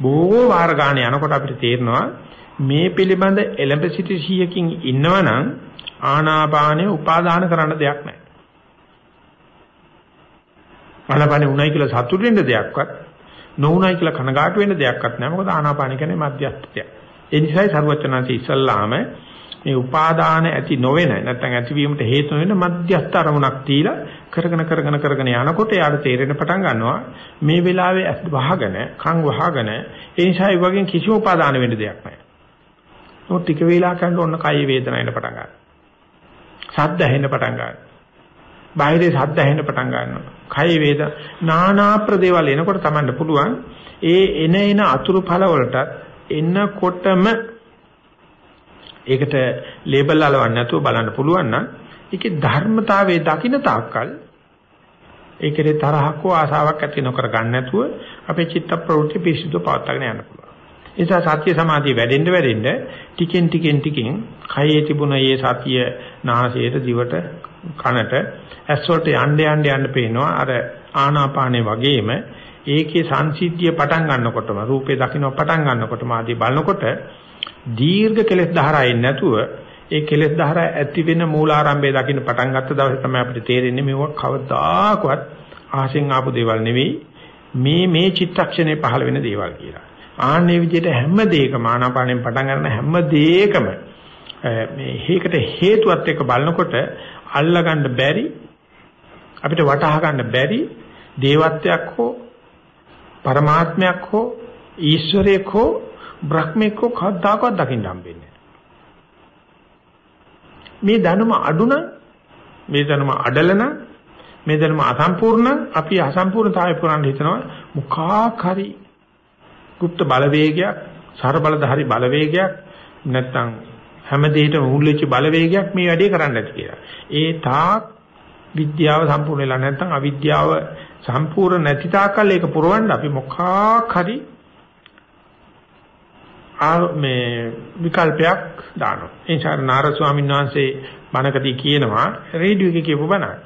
බොහෝ වාර ගන්න යනකොට අපිට තේරෙනවා මේ පිළිබඳ එලඹ සිටි සියකින් ඉන්නවනම් ආනාපානය උපාදාන කරන්න දෙයක් නැහැ. ආනාපානෙ උණයි කියලා සතුටු වෙන්න දෙයක්වත් නොඋණයි කියලා කනගාටු වෙන්න දෙයක්වත් නැහැ. මොකද ආනාපාන කියන්නේ මධ්‍යස්ථය. ඒ නිසායි සරුවචනාංශ ඉස්සල්ලාම මේ උපාදාන ඇති නොවන නැත්නම් ඇතිවීමට හේතු වෙන මධ්‍යස්ථ අරමුණක් තියලා කරගෙන කරගෙන කරගෙන යනකොට යාට තේරෙන පටන් ගන්නවා මේ වෙලාවේ ඇස් වහගෙන කන් වහගෙන ඒ නිසා ඒ වගේ කිසිම උපාදාන වෙන්න දෙයක් නැහැ. නමුත් ටික වේලා කරනකොට ඔන්න කය වේදනාවෙන් පටන් ගන්නවා. ශබ්ද ඇහෙන්න පටන් ගන්නවා. බාහිරේ ශබ්ද ඇහෙන්න පටන් ගන්නවා. කය වේද නානා ප්‍රදේවල් එනකොට Tamanට පුළුවන් ඒ එන එන අතුරු ඵල වලට එනකොටම ඒකට ලේබල් අලවන්න නැතුව බලන්න පුළුවන් නම් ඒකේ ධර්මතාවයේ දකින්න තාක්කල් ඒකේ තරහක් හෝ ආසාවක් ඇති නොකර ගන්න නැතුව අපේ චිත්ත ප්‍රවෘත්ති පිරිසිදු පවත්වාගෙන යන්න පුළුවන්. ඒ නිසා සත්‍ය සමාධිය වැඩෙන්න වැඩෙන්න ටිකෙන් ටිකෙන් ටිකෙන් කයේ තිබුණ මේ සතිය නාසයට දිවට කනට ඇස් වලට යන්න යන්න යන්න පේනවා අර ආනාපානේ වගේම ඒකේ සංසිද්ධිය පටන් ගන්නකොටම රූපේ දකින්න පටන් ගන්නකොටම ආදී බලනකොට දීර්ඝ කෙලෙස් ධාරාවෙන් නැතුව ඒ කෙලෙස් ධාරා ඇති වෙන මූලාරම්භය දකින්න පටන් ගත්ත දවසේ තමයි අපිට තේරෙන්නේ මේක කවදාකවත් ආසෙන් ආපු දේවල් නෙවෙයි මේ මේ චිත්තක්ෂණේ පහළ වෙන දේවල් කියලා. ආන්නේ විදිහට හැම දෙයකම ආනාපානෙන් පටන් ගන්න හැම දෙයකම මේ හේකට හේතුවත් එක්ක බලනකොට අල්ලගන්න බැරි අපිට වටහා ගන්න බැරි දේවත්වයක් හෝ පරමාත්මයක් හෝ ඊශ්වරයෙක් හෝ බ්‍රහ්මෙක් හෝ කවදාකවත් දකින්න හම්බෙන්නේ මේ දැනුම අඩු නම් මේ දැනුම අඩල නම් මේ දැනුම අසම්පූර්ණ අපි අසම්පූර්ණතාවය පුරන්න හිතනවා මුඛාක් හරි গুপ্ত බලවේගයක්, සරබලධාරී බලවේගයක් නැත්නම් හැම දෙයකම මුල් වෙච්ච බලවේගයක් මේ වැඩේ කරන්න ඇති කියලා. ඒ තාක් විද්‍යාව සම්පූර්ණ වෙලා නැත්නම් අවිද්‍යාව සම්පූර්ණ නැති තාකල් ඒක පුරවන්න අපි මොකක් හරි ආ මේ විකල්පයක් දානවා. ඒ නිසා නාර ස්වාමීන් වහන්සේ බණකදී කියනවා රේඩියෝ එකේ කියපු බණ.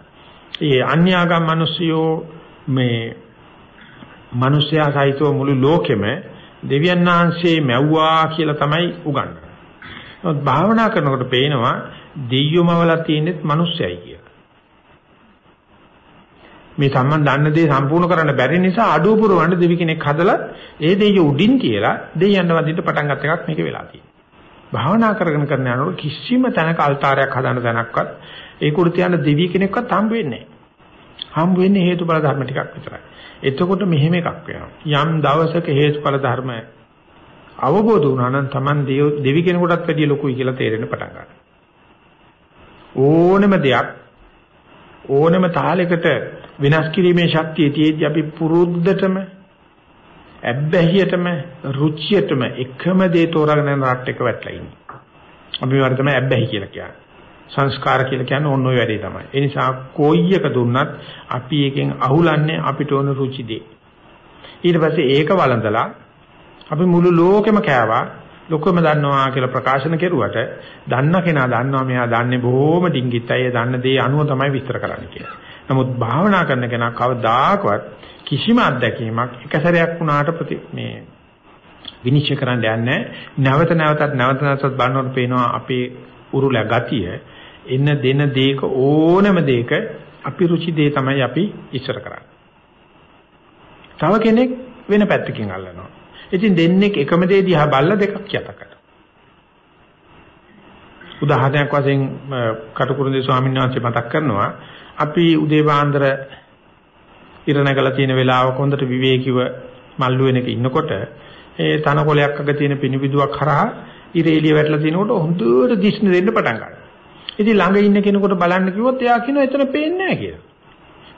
ඒ අන්‍යාගම් මිනිස්සුયો මේ මිනිස්යා සහිතව මුළු ලෝකෙම දෙවියන් වහන්සේ මැව්වා කියලා තමයි උගන්වන්නේ. නමුත් භාවනා කරනකොට පේනවා දෙයියෝමවලා තියෙනෙත් මිනිස්සයයි කියලා. මේ සම්මන් දන්න දේ සම්පූර්ණ කරන්න බැරි නිසා අඩුව පුරවන්න දෙවි කෙනෙක් හදලා ඒ දෙය උඩින් කියලා දෙයයන් වදින්න පටන් ගන්න එකක් මේක වෙලා තියෙනවා. භාවනා කරගෙන කරන යනකොට කිසිම තැනක අල්තාරයක් හදාන්න තැනක්වත් ඒක උඩ තියන දෙවි කෙනෙක්වත් හම්බ වෙන්නේ නැහැ. හම්බ වෙන්නේ හේතුඵල ධර්ම ටිකක් විතරයි. එතකොට මෙහෙම එකක් වෙනවා. යම් දවසක හේතුඵල ධර්ම අවබෝධ වුණා නම් Taman දෙවි කෙනෙකුටත් වැඩිය ලොකුයි කියලා තේරෙන්න පටන් ගන්නවා. ඕනම දෙයක් ඕනම තාලයකට වෙනස් කිරීමේ ශක්තිය තියෙද්දි අපි පුරුද්දටම ඇබ්බැහියටම රුචියටම එකම දේ තෝරාගෙන යන රට් එක වැටලා ඉන්නේ. අපි වර තමයි ඇබ්බැහි කියලා කියන්නේ. සංස්කාර කියලා කියන්නේ ඕන ඔය වැඩේ තමයි. ඒ නිසා කොයි එක දුන්නත් අපි එකෙන් අහුලන්නේ අපිට ඕන රුචි දේ. ඊට පස්සේ ඒක වළඳලා අපි මුළු ලෝකෙම කෑවා ලොකම දන්නවා කියලා ප්‍රකාශන කෙරුවට දන්න කෙනා දන්නවා මෙයා දන්නේ බොහොම ඩිංගිත්යි දන්න දේ අනුව තමයි විස්තර කරන්න කියලා. නමුත් භාවනා කරන කෙනා කවදාකවත් කිසිම අත්දැකීමක් එක සැරයක් වුණාට ප්‍රති මේ විනිශ්චය කරන්න යන්නේ නැවත නැවතත් නැවත නැවතත් බලනකොට පේනවා අපේ උරුල ගතිය එන දෙන දේක ඕනම දේක අපි රුචි දේ තමයි අපි ඉස්සර කරන්නේ. තව කෙනෙක් වෙන පැත්තකින් අල්ලනවා. ඉතින් දෙන්නෙක් එකම දේ දිහා බල්ල දෙකක් යතකට. උදාහරණයක් වශයෙන් කටුකුරුන්දේ ස්වාමීන් වහන්සේ මතක් කරනවා අපි උදේ පාන්දර ඉර නැගලා තියෙන වෙලාවක හොඳට විවේකීව මල්ලු වෙනක ඉන්නකොට ඒ තනකොලයක් අග තියෙන පිනිබිදුවක් හරහා ඉර එළිය වැටලා තිනකොට හොඳට දිස්න දෙන්න පටන් ගන්නවා. ඉතින් ළඟ ඉන්න කෙනෙකුට බලන්න කිව්වොත් එයා කියනවා එතන පේන්නේ නැහැ කියලා.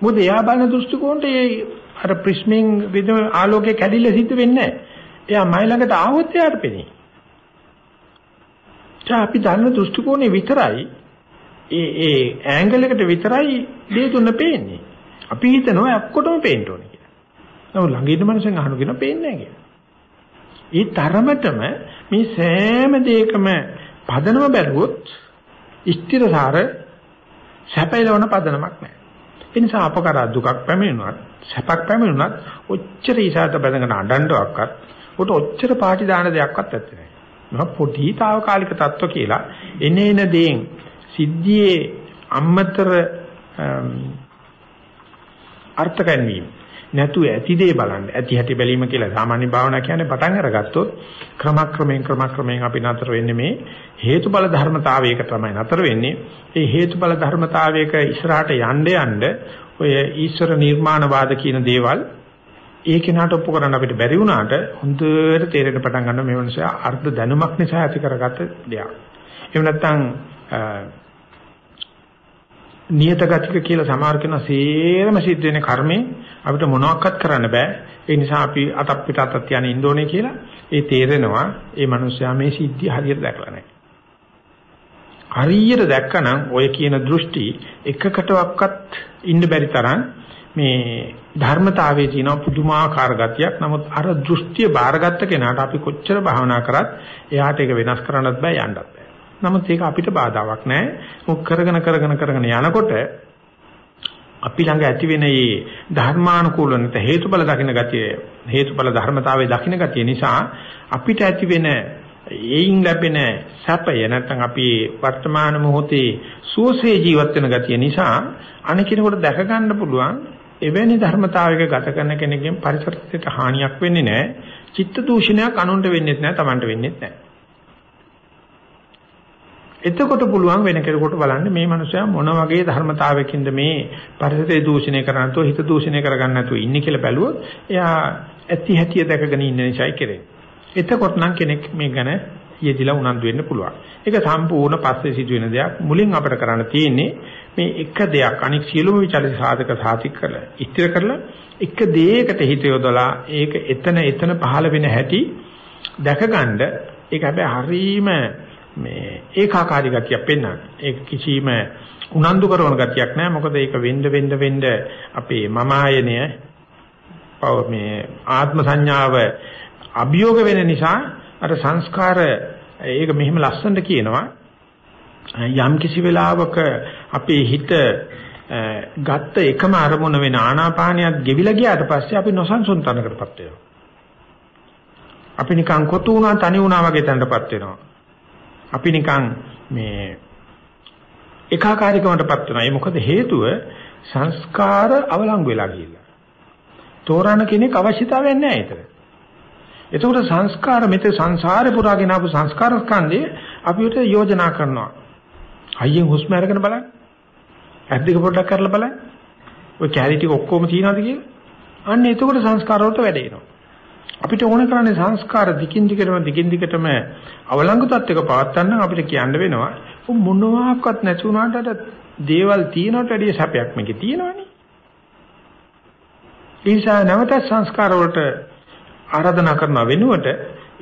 මොකද එයා බලන දෘෂ්ටි කෝණයට ඒ අර ප්‍රිස්මින් විද ආලෝකයේ කැඩිල්ල සිද්ධ වෙන්නේ නැහැ. එයා මයි ළඟට ආවොත් එයාට පෙනේ. දැන් අපි දන්න දෘෂ්ටි කෝණේ විතරයි ඒ ඒ ඇන්ගල් එකට විතරයි දේ තුන පේන්නේ. අපි හිතනවා ඔක්කොටම පේන්න ඕනේ කියලා. නමුත් ළඟ ඉන්න මනුස්සයන් අහන කෙනා පේන්නේ නැහැ කියලා. ඒ තරමටම මේ සෑම දෙයකම පදනම බැලුවොත් ස්ථිරසාර සැපයලවන පදනමක් නැහැ. ඒ නිසා අපකර දුකක් පැමිණුණත් සැපක් පැමිණුණත් ඔච්චර ඊසాత බඳගෙන අඬන්නවක්වත් කොට ඔච්චර පාටි දාන දෙයක්වත් ඇත්තේ නැහැ. මම පොඩි తాවකාලික தত্ত্ব කියලා එනේන දේෙන් සිද්ධියේ අම්මතර අර්ථකම් වීම නැතු ඇති දේ බලන්න. ඇති හැටි බැලීම කියලා සාමාන්‍ය භාවනා කියන්නේ පටන් අරගත්තොත් ක්‍රමක්‍රමයෙන් ක්‍රමක්‍රමයෙන් අපි නතර වෙන්නේ මේ හේතුඵල ධර්මතාවයක තමයි නතර වෙන්නේ. ඒ හේතුඵල ධර්මතාවයක ඉස්සරහට යන්න යන්න ඔය ඊශ්වර නිර්මාණවාද කියන දේවල් ඒ කෙනාට ඔප්පු කරන්න අපිට බැරි වුණාට හොඳට තේරෙන්න පටන් ගන්නවා මේ මනුස්සයා අර්ථ දැනුමක් නිසා ඇති කරගත්ත දෙයක්. එහෙම නැත්නම් නියත ගතික කියලා සමහර කෙනා සේරම සිද්ධ වෙන කර්මේ අපිට මොනවත් කරන්න බෑ. ඒ නිසා අපි අතක් පිට අතක් තියන ඉන්නෝනේ කියලා ඒ තේරෙනවා ඒ මනුස්සයා මේ සිද්ධිය හරියට දැකලා නැහැ. හරියට දැක්කනම් ඔය කියන දෘෂ්ටි එකකටවත් ඉන්න බැරි තරම් මේ ධර්මතාවයේ තියෙන පුදුමාකාර ගතියක්. නමුත් අර දෘෂ්ටිය බාරගත්ත කෙනාට අපි කොච්චර භාවනා කරත් එයාට ඒක වෙනස් කරන්නත් බෑ යන්නත් බෑ. නමුත් ඒක අපිට බාධාවක් නෑ. මොක කරගෙන කරගෙන කරගෙන යනකොට අපි ළඟ ඇති වෙන මේ ධර්මානුකූල නැත හේතුඵල දකින්න ගතිය හේතුඵල ධර්මතාවයේ දකින්න ගතිය නිසා අපිට ඇති වෙන ඒයින් ලැබෙන සැපය නැත්නම් අපි වර්තමාන මොහොතේ සුවසේ ජීවත් වෙන ගතිය නිසා අනිකිනෙකුට දැක ගන්න පුළුවන් එවැනි ධර්මතාවයක ගත කරන කෙනෙක්ගෙන් පරිසරයට හානියක් වෙන්නේ නැහැ. චිත්ත දූෂණයක් අනුන්ට වෙන්නේ නැහැ, Tamanට වෙන්නේ නැහැ. එතකොට පුළුවන් වෙන කෙනෙකුට බලන්න මේ මනුස්සයා මොන වගේ ධර්මතාවයකින්ද මේ පරිසරය දූෂණය කරන්නේ නැතුව හිත දූෂණය කරගන්න නැතුව ඉන්නේ කියලා බැලුවොත් එයා ඇති හැටිය දැකගෙන ඉන්න නිසායි කෙරෙන්නේ. එතකොට නම් කෙනෙක් මේ ගැන යෙදිලා උනන්දු වෙන්න පුළුවන්. ඒක සම්පූර්ණ පස්සේ සිදුවෙන දෙයක්. මුලින් අපිට කරන්න තියෙන්නේ මේ එක දෙයක් අනික් සියලුම විචාරිත සාධක සාතික කරලා ඉස්තිර කරලා එක දෙයකට හිත යොදලා ඒක එතන එතන පහළ වෙන හැටි දැකගන්න ඒක හැබැයි හරීම මේ ඒකාකාරී ගතියක් පෙන්වන්න. ඒක කිසිම උනන්දු කරන ගතියක් නෑ. මොකද ඒක වෙන්න වෙන්න වෙන්න අපේ මම ආයනය මේ ආත්ම සංඥාව අභියෝග වෙන නිසා අර සංස්කාර ඒක මෙහෙම ලස්සනට කියනවා යම් කිසි වෙලාවක අපේ හිත ගත්ත එකම අරමුණ වෙන ආනාපානියත් ගෙවිලා ගියාට පස්සේ අපි නොසන්සුන් තැනකටපත් වෙනවා. අපි නිකන් කොතු වුණා තනි වුණා වගේ තැනටපත් වෙනවා. අපි නිකන් මේ ඒකාකාරීකමටපත් වෙනවා. ඒ මොකද හේතුව සංස්කාර අවලංගු වෙලා ගිහිල්ලා. තෝරන කෙනෙක් අවශ්‍යතාවයක් නැහැ ඒතර. එතකොට සංස්කාර මෙතේ සංසාරේ පුරාගෙන ආපු සංස්කාර ස්කන්ධය අපිට යෝජනා කරනවා. අයියෙන් හුස්ම අරගෙන බලන්න. ඇස් දෙක පොඩ්ඩක් කරලා බලන්න. ඔය කැලිටි ඔක්කොම තියනවාද කියලා? අන්න එතකොට සංස්කාර වලට වැඩ එනවා. අපිට ඕන කරන්නේ සංස්කාර දිගින් දිගටම දිගින් දිගටම අවලංගු තත්ත්වයක පවත්වන්න අපිට කියන්න වෙනවා. මොනවාක්වත් නැති වුණාට දේවල් තියනට වැඩිය සැපයක් මේකේ තියෙනවනේ. ඒ නිසා නැවත සංස්කාර වලට ආරාධනා කරන වෙනුවට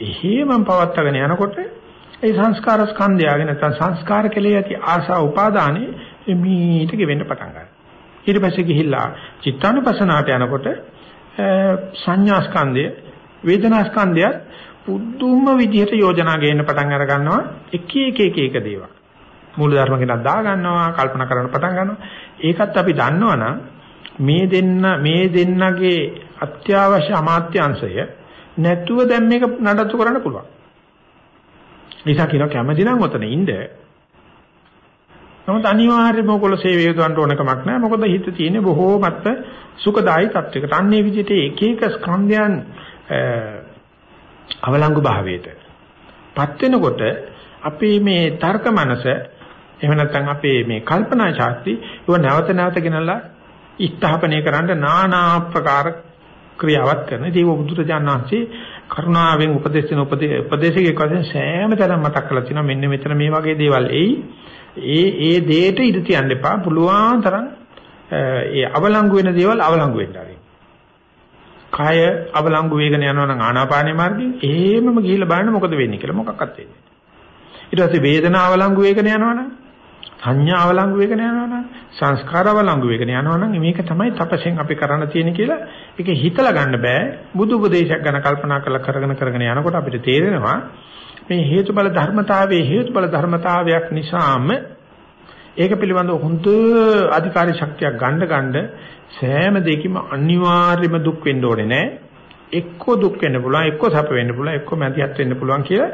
එහෙමම පවත්වාගෙන යනකොට ඒ සංස්කාර ස්කන්ධයගෙන නැත්නම් සංස්කාර කෙලෙහි ඇති ආශා උපාදානෙ මීට ගෙවෙන්න පටන් ගන්නවා. ඊට පස්සේ ගිහිල්ලා චිත්තානුපසනාවට යනකොට සංඥා ස්කන්ධය වේදනා ස්කන්ධය පුදුම විදිහට යෝජනා ගේන්න පටන් අර ගන්නවා එක එක එක එක දේවල්. මූල ධර්ම කෙනක් දා ගන්නවා කල්පනා කරන්න පටන් ගන්නවා. ඒකත් අපි දන්නවනම් මේ දෙන්න මේ දෙන්නගේ අත්‍යවශ්‍ය අමාත්‍යංශය නැතුව දැන් මේක නඩත්තු කරන්න පුළුවන්. නිසා කියනවා කැමති නම් ඔතන ඉන්න. නමුත් අනිවාර්යයෙන්ම ඔයගොල්ලෝ සේවය යොදවන්න ඕන කමක් නැහැ. මොකද හිත තියෙන්නේ බොහෝමත්ම සුඛදායි තත්වයකට. අන්නේ විදිහට එක එක ස්කන්ධයන් අවලංගු භාවයට පත් වෙනකොට අපේ මේ තර්ක මනස එහෙම නැත්නම් අපේ මේ කල්පනා ශක්තිය ඒව නැවත නැවත ගෙනලා ස්ථාපනය කරන්න নানা ආකාර ක්‍රියාවක් කරන. ඒක බුදුරජාණන් වහන්සේ කරුණාවෙන් උපදේශන උපදේශකෙක් වශයෙන් සෑම තැනම මතක් කරලා තිනවා මෙන්න මෙතන මේ වගේ දේවල් එයි. ඒ ඒ දෙයට ඉඳ තියන්න එපා. පුළුවන් තරම් ඒ අවලංගු වෙන දේවල් අවලංගු වෙන්න ආරින්. කය අවලංගු වේගන යනවා නම් ආනාපානේ මාර්ගයෙන් එහෙමම ගිහිල්ලා බලන්න මොකද වෙන්නේ කියලා මොකක්වත් වෙන්නේ නැහැ. ඊට පස්සේ වේදනාව අවලංගු වේගන යනවා නම් සංඥා අවලංගු වේගන යනවනම් සංස්කාර අවලංගු වේගන යනවනම් මේක තමයි තපසෙන් අපි කරන්න තියෙන කියලා ඒක හිතලා ගන්න බෑ බුදු උපදේශයක් ගැන කල්පනා කරලා කරගෙන කරගෙන යනකොට අපිට තේරෙනවා මේ හේතුඵල ධර්මතාවයේ හේතුඵල ධර්මතාවයක් නිසාම ඒක පිළිබඳව හොඳ අධිකාරී ශක්තියක් ගන්න ගන්න සෑම දෙයකම අනිවාර්යයෙන්ම දුක් වෙන්න ඕනේ නෑ එක්කෝ දුක් වෙන්න පුළුවන් එක්කෝ සැප වෙන්න පුළුවන් එක්කෝ මැදිහත් වෙන්න පුළුවන් කියලා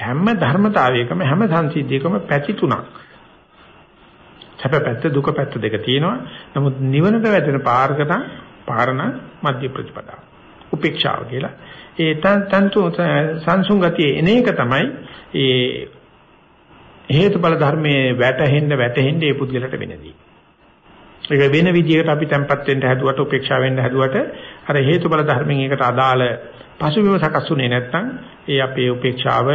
හැම ධර්මතාවයකම හැම සංසිද්ධියකම පැති තුනක් සැප පැත්ත දුක පැත්ත දෙක තියෙනවා. නමුත් නිවනට වැටෙන පාරකට පාරණ මධ්‍ය ප්‍රතිපදාව. උපේක්ෂාව කියලා. ඒ තන්තු සංසුන් ගතිය එන එක තමයි ඒ හේතුඵල ධර්මයේ වැටහෙන්න වැටහෙන්න ඒ පුද්ගලට වෙනදී. ඒක වෙන විදිහකට අපි tempත් වෙන්න හැදුවට උපේක්ෂා වෙන්න හැදුවට අර හේතුඵල ධර්මයෙන් ඒකට අදාළ පසුබිම සකස්ුනේ නැත්නම් ඒ අපේ උපේක්ෂාව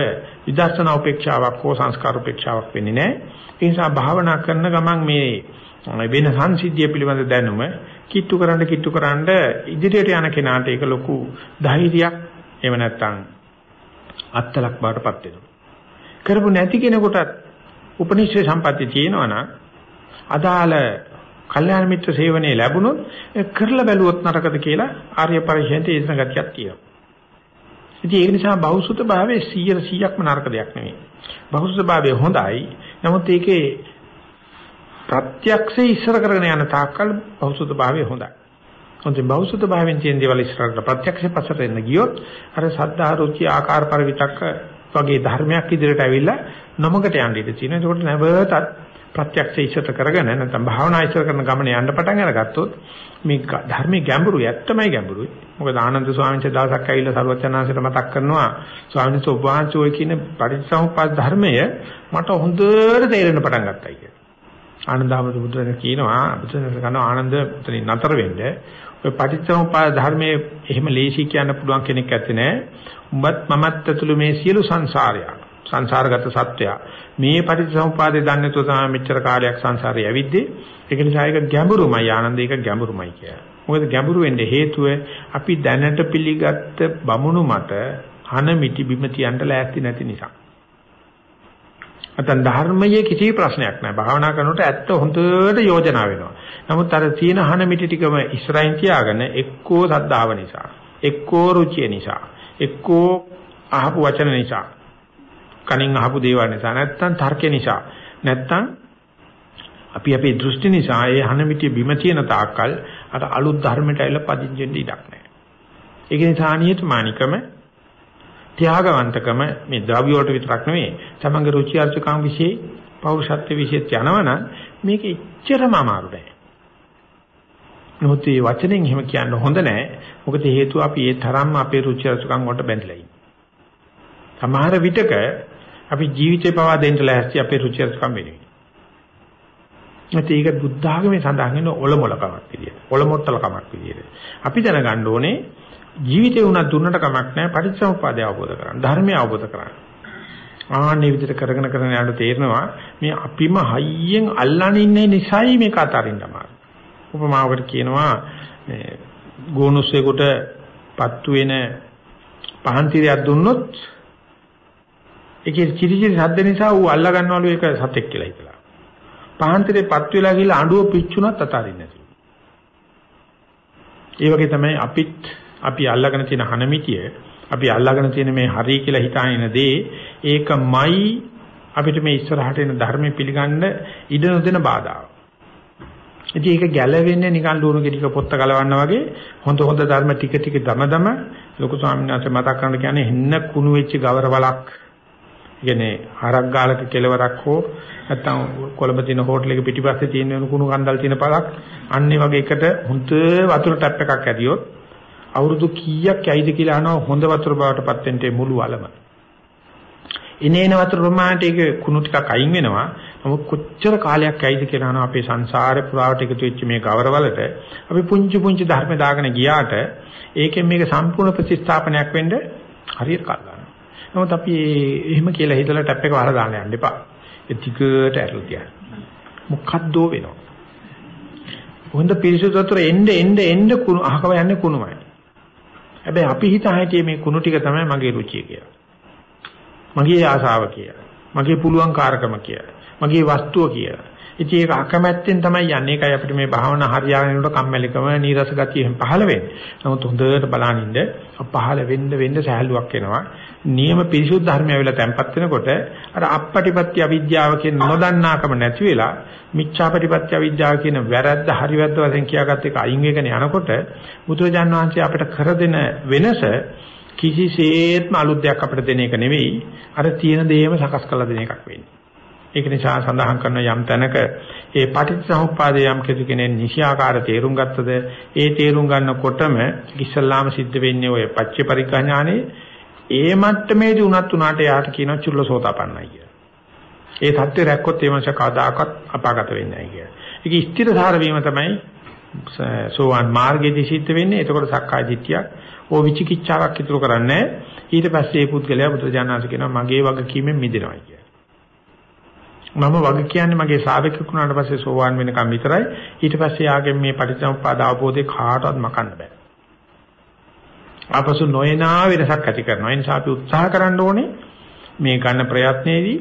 විදර්ශනා උපේක්ෂාවක් හෝ සංස්කාර උපේක්ෂාවක් වෙන්නේ නැහැ. ඒ නිසා භාවනා කරන ගමන් මේ වෙන සංසිද්ධිය පිළිබඳ දැනුම කිට්ටු කරන්න කිට්ටු කරන්න ඉදිරියට යන කෙනාට ඒක ලොකු ධෛර්යයක් එහෙම නැත්නම් අත්තලක් බාටපත් වෙනවා. කරපු නැති කෙනෙකුට උපනිෂේ සම්පatti තියෙනවනම් අදාළ කල්යාණ මිත්‍ර සේවනයේ ලැබුණොත් කරලා බැලුවොත් නරකද කියලා ආර්ය පරිශෙන්ට ඒසන ගතියක් තියෙනවා. ඉතින් ඒ නිසා බෞසුත භාවයේ 100 100ක්ම නරක දෙයක් නෙවෙයි. බෞසුත භාවය හොඳයි. නමුත් ඒකේ ප්‍රත්‍යක්ෂේ ඉස්සර කරගෙන යන තාක්කල් බෞසුත භාවය හොඳයි. හොඳින් බෞසුත භාවයෙන් තියෙන දේවල් ඉස්සරහට ප්‍රත්‍යක්ෂේ පස්සට එන්න ගියොත් අර සද්ධා රුචි ආකාර පරිවිතක්ක වගේ ධර්මයක් ඉදිරියට ඇවිල්ලා නොමකට යන්න ඉඩ තියෙනවා. ඒකට නැවතත් ප්‍රත්‍යක්ෂ ඉස්සත කරගෙන නැත්නම් භාවනා ඉස්සර කරන ගමන යන්න පටන් අරගත්තොත් මේ ධර්මයේ ගැඹුරු ඇත්තමයි ගැඹුරුයි. මොකද ආනන්ද ස්වාමීන් වහන්සේ දවසක් ඇවිල්ලා සරුවචනාංශයට මතක් කරනවා ස්වාමීන් වහන්සේ ඔබ වහන්සේ ඔය කියන පරිසම්පාද ධර්මය මට හොඳට තේරෙන්න පටන් ගත්තා කියලා. ආනන්දහමද බුදුරජාණන් කියනවා බුදුරජාණන් කරනවා ආනන්ද උතනින් නතර වෙන්න ඔය පටිච්චසමුප්පාද ධර්මයේ එහෙම ලේසි කියන්න පුළුවන් කෙනෙක් ඇත්තේ නෑ. උඹත් මමත් ඇතුළු මේ සියලු සංසාරය සංසාරගත සත්‍යය මේ පටිච්චසමුපාදේ දන්නේ නැතුව තමයි මෙච්චර කාලයක් සංසාරේ ඇවිද්දේ. ඒක නිසා ඒක ගැඹුරුමයි ආනන්ද ඒක ගැඹුරුමයි කියලා. මොකද ගැඹුරු වෙන්න හේතුව අපි දැනට පිළිගත්ත බමුණු මත හන මිටි බිම තියන්න ලෑස්ති නැති නිසා. අතන් ධර්මයේ කිසි ප්‍රශ්නයක් නැහැ. භාවනා කරනකොට ඇත්ත හොඳට යෝජනා වෙනවා. නමුත් අර තියෙන හන මිටි ටිකම ඉස්සරහින් තියාගෙන එක්කෝ සද්ධාව නිසා, එක්කෝ රුචිය නිසා, එක්කෝ අහපු වචන නිසා කනින් අහපු දේවල් නිසා නැත්තම් තර්ක නිසා නැත්තම් අපි අපේ දෘෂ්ටි නිසා ඒ හනමිටිය බිම තියෙන තාක්කල් අර අලුත් ධර්මයට ඇවිල්ලා පදිංචෙන්න ඉඩක් නැහැ. ඒක නිසා නියතමානිකම ත්‍යාගවන්තකම මේ ද්‍රව්‍ය වලට විතරක් නෙවෙයි තමන්ගේ රුචි අරුචිකම් વિશે පෞරුෂත්ව વિશે යනවනම් මේක එච්චරම අමාරු නෑ. නමුත් මේ වචනෙන් එහෙම කියන්න හොඳ නැහැ. මොකද හේතුව අපි ඒ තරම්ම අපේ රුචි අරුචිකම් වලට බැඳලා ඉන්නේ. සමහර විටක අපි ජීවිතේ පවා දෙන්න ලෑස්ති අපේ රුචි අරුචිකම් වෙනුවෙන්. ඒත් ඒක බුද්ධ ආගමේ සඳහන් වෙන ඔලොමලකමක් විදියට. ඔලොමොට්ටලකමක් විදියට. අපි දැනගන්න ඕනේ ජීවිතේ උනත් දුන්නට කමක් නැහැ පටිච්චසමුප්පාදය අවබෝධ කරගන්න. ධර්මය අවබෝධ කරගන්න. ආන්නේ විදිහට කරගෙන කරගෙන යනකොට තේරෙනවා මේ අපිම හයියෙන් අල්ලන් ඉන්නේ නිසයි මේක අතරින්න අමාරු. උපමාවකට කියනවා මේ ගෝනුස්සෙකුට පත්තු වෙන පහන් තිරයක් දුන්නොත් ඒකේ චිරිචිරි ශබ්ද නිසා ඌ අල්ලා ගන්නවලු ඒක සතෙක් කියලා හිතලා. පහන් තිරේ පත්තු වෙලා ගිහලා අඬුව පිච්චුණත් අතාරින්නේ නැතිලු. ඒ වගේ තමයි අපිත් අපි අල්ලාගෙන තියෙන හනමිතිය අපි අල්ලාගෙන තියෙන මේ හරි කියලා හිතාගෙන දේ ඒකමයි අපිට මේ ඉස්සරහට එන ධර්මයේ පිළිගන්න ඉඩ නොදෙන බාධාව. ඉතින් ඒක ගැලවෙන්නේ නිකන් ලුණු ගෙඩික පොත්ත ගලවන්නා වගේ හොඳ හොඳ ධර්ම ටික ටික දම දම ලොකු ස්වාමීන් වහන්සේ මතක් කරන්න කියන්නේ හෙන්න කුණු වෙච්ච ගවර වලක් කියන්නේ හරක් ගාලක කෙලවරක් හෝ නැත්නම් කොළඹ තියෙන හෝටල් එක පිටිපස්සේ තියෙන කුණු කන්දල් තියෙන පළක් අන්නේ වගේ එකට හොඳ වතුර ටැප් එකක් ඇදියොත් අවුරුදු කීයක් ඇයිද කියලා අහනවා හොඳ වතුර බවට පත් වෙන්න මුළු වලම. ඉනේන වතුර ප්‍රමාණයට ඒක කුණු ටිකක් අයින් වෙනවා. නමුත් කොච්චර කාලයක් ඇයිද කියලා අහනවා අපේ සංසාරේ පුරාවට එකතු වෙච්ච මේ ගවරවලට අපි පුංචි පුංචි ධර්ම දාගෙන ගියාට ඒකෙන් මේක සම්පූර්ණ ප්‍රතිස්ථාපනයක් වෙන්න හරියට කල් ගන්නවා. නමුත් අපි එහෙම කියලා හිතලා ටැප් එක වහලා දාන්න යන්න එපා. ඒ ටිකට ඇරලා තියන්න. මොකද්දෝ වෙනවා. හොඳ පිරිසුදු වතුර එන්න එන්න එන්න කුණු අහකව යන්නේ කුණුමයි. හැබැයි අපි හිතා හිටියේ මේ කුණු ටික තමයි මගේ රුචිය කියලා. මගේ ආසාව කියලා. මගේ පුළුවන් කාර්කම කියලා. මගේ වස්තුව කියලා. ඉතින් ඒක අකමැත්තෙන් තමයි යන්නේ. ඒකයි අපිට මේ භාවනා හරියාගෙන යනකොට කම්මැලිකම, නීරස ගතිය එහෙම පහළ වෙන්නේ. නමුත් හොඳට බලනින්න පහළ වෙන්න වෙන්න සහැල්ලුවක් එනවා. නියම පිරිසුදු ධර්මය ඇවිල්ලා තැම්පත් වෙනකොට අර අපපටිපත්‍ය අවිද්‍යාව කියන නොදන්නාකම නැති වෙලා මිච්ඡාපටිපත්‍ය අවිද්‍යාව කියන වැරද්ද හරි වැරද්ද වශයෙන් කියාගත්ත එක අයින් වෙගෙන යනකොට බුදුරජාන් වහන්සේ අපිට කර දෙන වෙනස කිසිසේත්ම අලුත් දෙයක් අපිට දෙන එක නෙවෙයි අර තියෙන දේම සකස් කරලා දෙන එකක් වෙන්නේ. ඒක නිසා සඳහන් කරන යම් තැනක ඒ පටිච්චසමුප්පාදේ යම් කෙනෙක් නිසියාකාර තේරුම් ගත්තද ඒ තේරුම් ගන්නකොටම ඉස්සල්ලාම සිද්ධ වෙන්නේ ඔය පච්ච පරිඥානේ ඒ මට්ටමේදී උනත් උනාට යාට කියනවා චුල්ලසෝතපන්නයි කියලා. ඒ தත්ත්වය රැක්කොත් ඒ මනස කවදාකවත් අපාගත වෙන්නේ නැහැ කියලා. ඒක ස්ථිරධාර වීම තමයි සෝවාන් මාර්ගයේදී සිද්ධ වෙන්නේ. එතකොට සක්කාය දිට්ඨියක් ඕ විචිකිච්ඡාවක් ඉතුරු කරන්නේ ඊට පස්සේ මේ පුද්ගලයා බුදුජානනාථ කියනවා මගේ වගකීමෙන් මිදෙනවා කියලා. මම වග කියන්නේ මගේ ශාවකෙක් වුණාට පස්සේ සෝවාන් වෙනකම් විතරයි. ඊට පස්සේ ආගෙන් මේ පටිච්චසමුප්පාද අවබෝධේ කාටවත් මකන්න බෑ. ආපසු නොයනා වෙනසක් ඇති කරනවා. ඒ නිසා අපි උත්සාහ කරන්න ඕනේ මේ ගන්න ප්‍රයත්නයේදී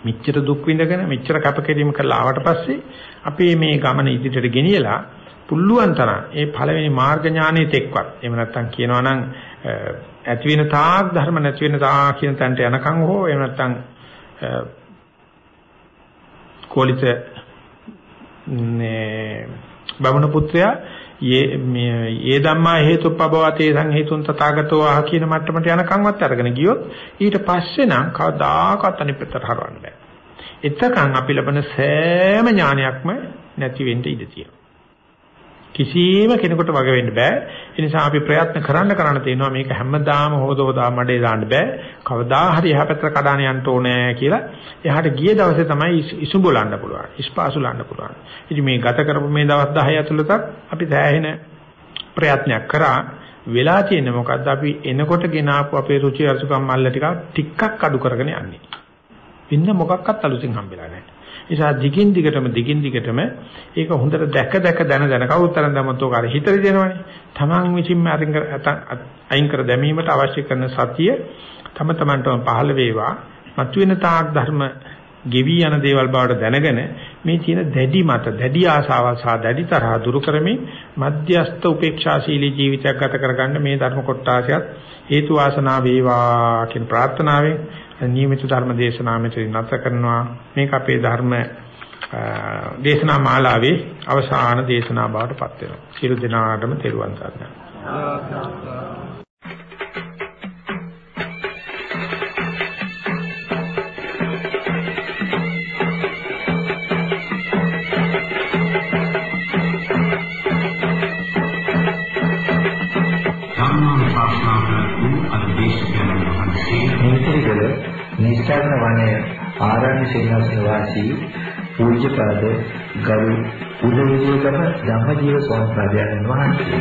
මෙච්චර දුක් විඳගෙන මෙච්චර කැපකිරීම කරලා ආවට පස්සේ අපි මේ ගමන ඉදිරියට ගෙනියලා පුළුවන් තරම් ඒ පළවෙනි මාර්ග ඥානයේ තෙක්වත් එහෙම නැත්නම් කියනවා නම් ඇති වෙන තාක් ධර්ම නැති වෙන තාක් කියන තැනට යනකම් හෝ එහෙම නැත්නම් කෝලිත මේ බමුණ පුත්‍රයා යේ යේ ධම්මා හේතුප්පබවතේ සංහේතුන් තථාගතෝ ආහ කියන මට්ටමට යනකම්වත් අරගෙන ගියොත් ඊට පස්සේ නම් කවදාකවත් අනිත් පැත්තට හරවන්න බෑ. එතකන් අපි ලබන සෑම ඥානයක්ම නැති වෙන්න ඉඩ තියෙනවා. කිසිම කෙනෙකුට වග වෙන්න බෑ. ඒ නිසා අපි ප්‍රයත්න කරන්න කරන්න තියෙනවා මේක හැමදාම හොදවදා මඩේ දාන්න බෑ. කවදා හරි එහා පැත්තට කඩාන යන්න ඕනේ කියලා. එහාට ගිය දවසේ තමයි ඉසුඹලන්න පුළුවන්. ඉස්පාසුලන්න පුළුවන්. ඉතින් මේ ගත කරපු මේ දවස් 10 ඇතුළත අපි දැහැෙන ප්‍රයත්නයක් කරා වෙලා තියෙන්නේ මොකද්ද අපි එනකොට ගෙන ආපු අපේ රුචි අරුචිකම් මල්ල ටික ටිකක් අඩු කරගෙන යන්නේ. ඉන්න මොකක්වත් අලුතින් හම්බෙලා නැහැ. නිසා දිගින් දිගටම දිගින් දිගටම ඒක හොඳට දැක දැක දන දන කවුරුතරම් දැම්මත් ඔක අර හිතේ දෙනවනේ. Taman විසින්ම අරින් කර අයින් කර දැමීමට අවශ්‍ය කරන සතිය තම තමන්ටම පහළ වේවා. මතුවෙන තාක් ධර්ම ගෙවි යන දේවල් බවට දැනගෙන මේ තියෙන දැඩි මත දැඩි ආසාවල් සහ දැඩි තරහ දුරු කරමින් මධ්‍යස්ත උපේක්ෂාශීලී ජීවිතයක් ගත කරගන්න මේ ධර්ම කොටාසයත් හේතු වාසනා වේවා කියන ප්‍රාර්ථනාවෙන් නියමිත ධර්ම දේශනාව මෙතන නැත කරනවා මේක අපේ ධර්ම දේශනා මාලාවේ අවසාන දේශනා බවට පත් වෙනවා. සියලු දෙනාටම තෙරුවන් සරණයි. කල්යාණ සේනාසන වාසී පූජ්‍යපාද ගරු උදවිදේකම ධම්මජීව ස්වාමීන් වහන්සේ.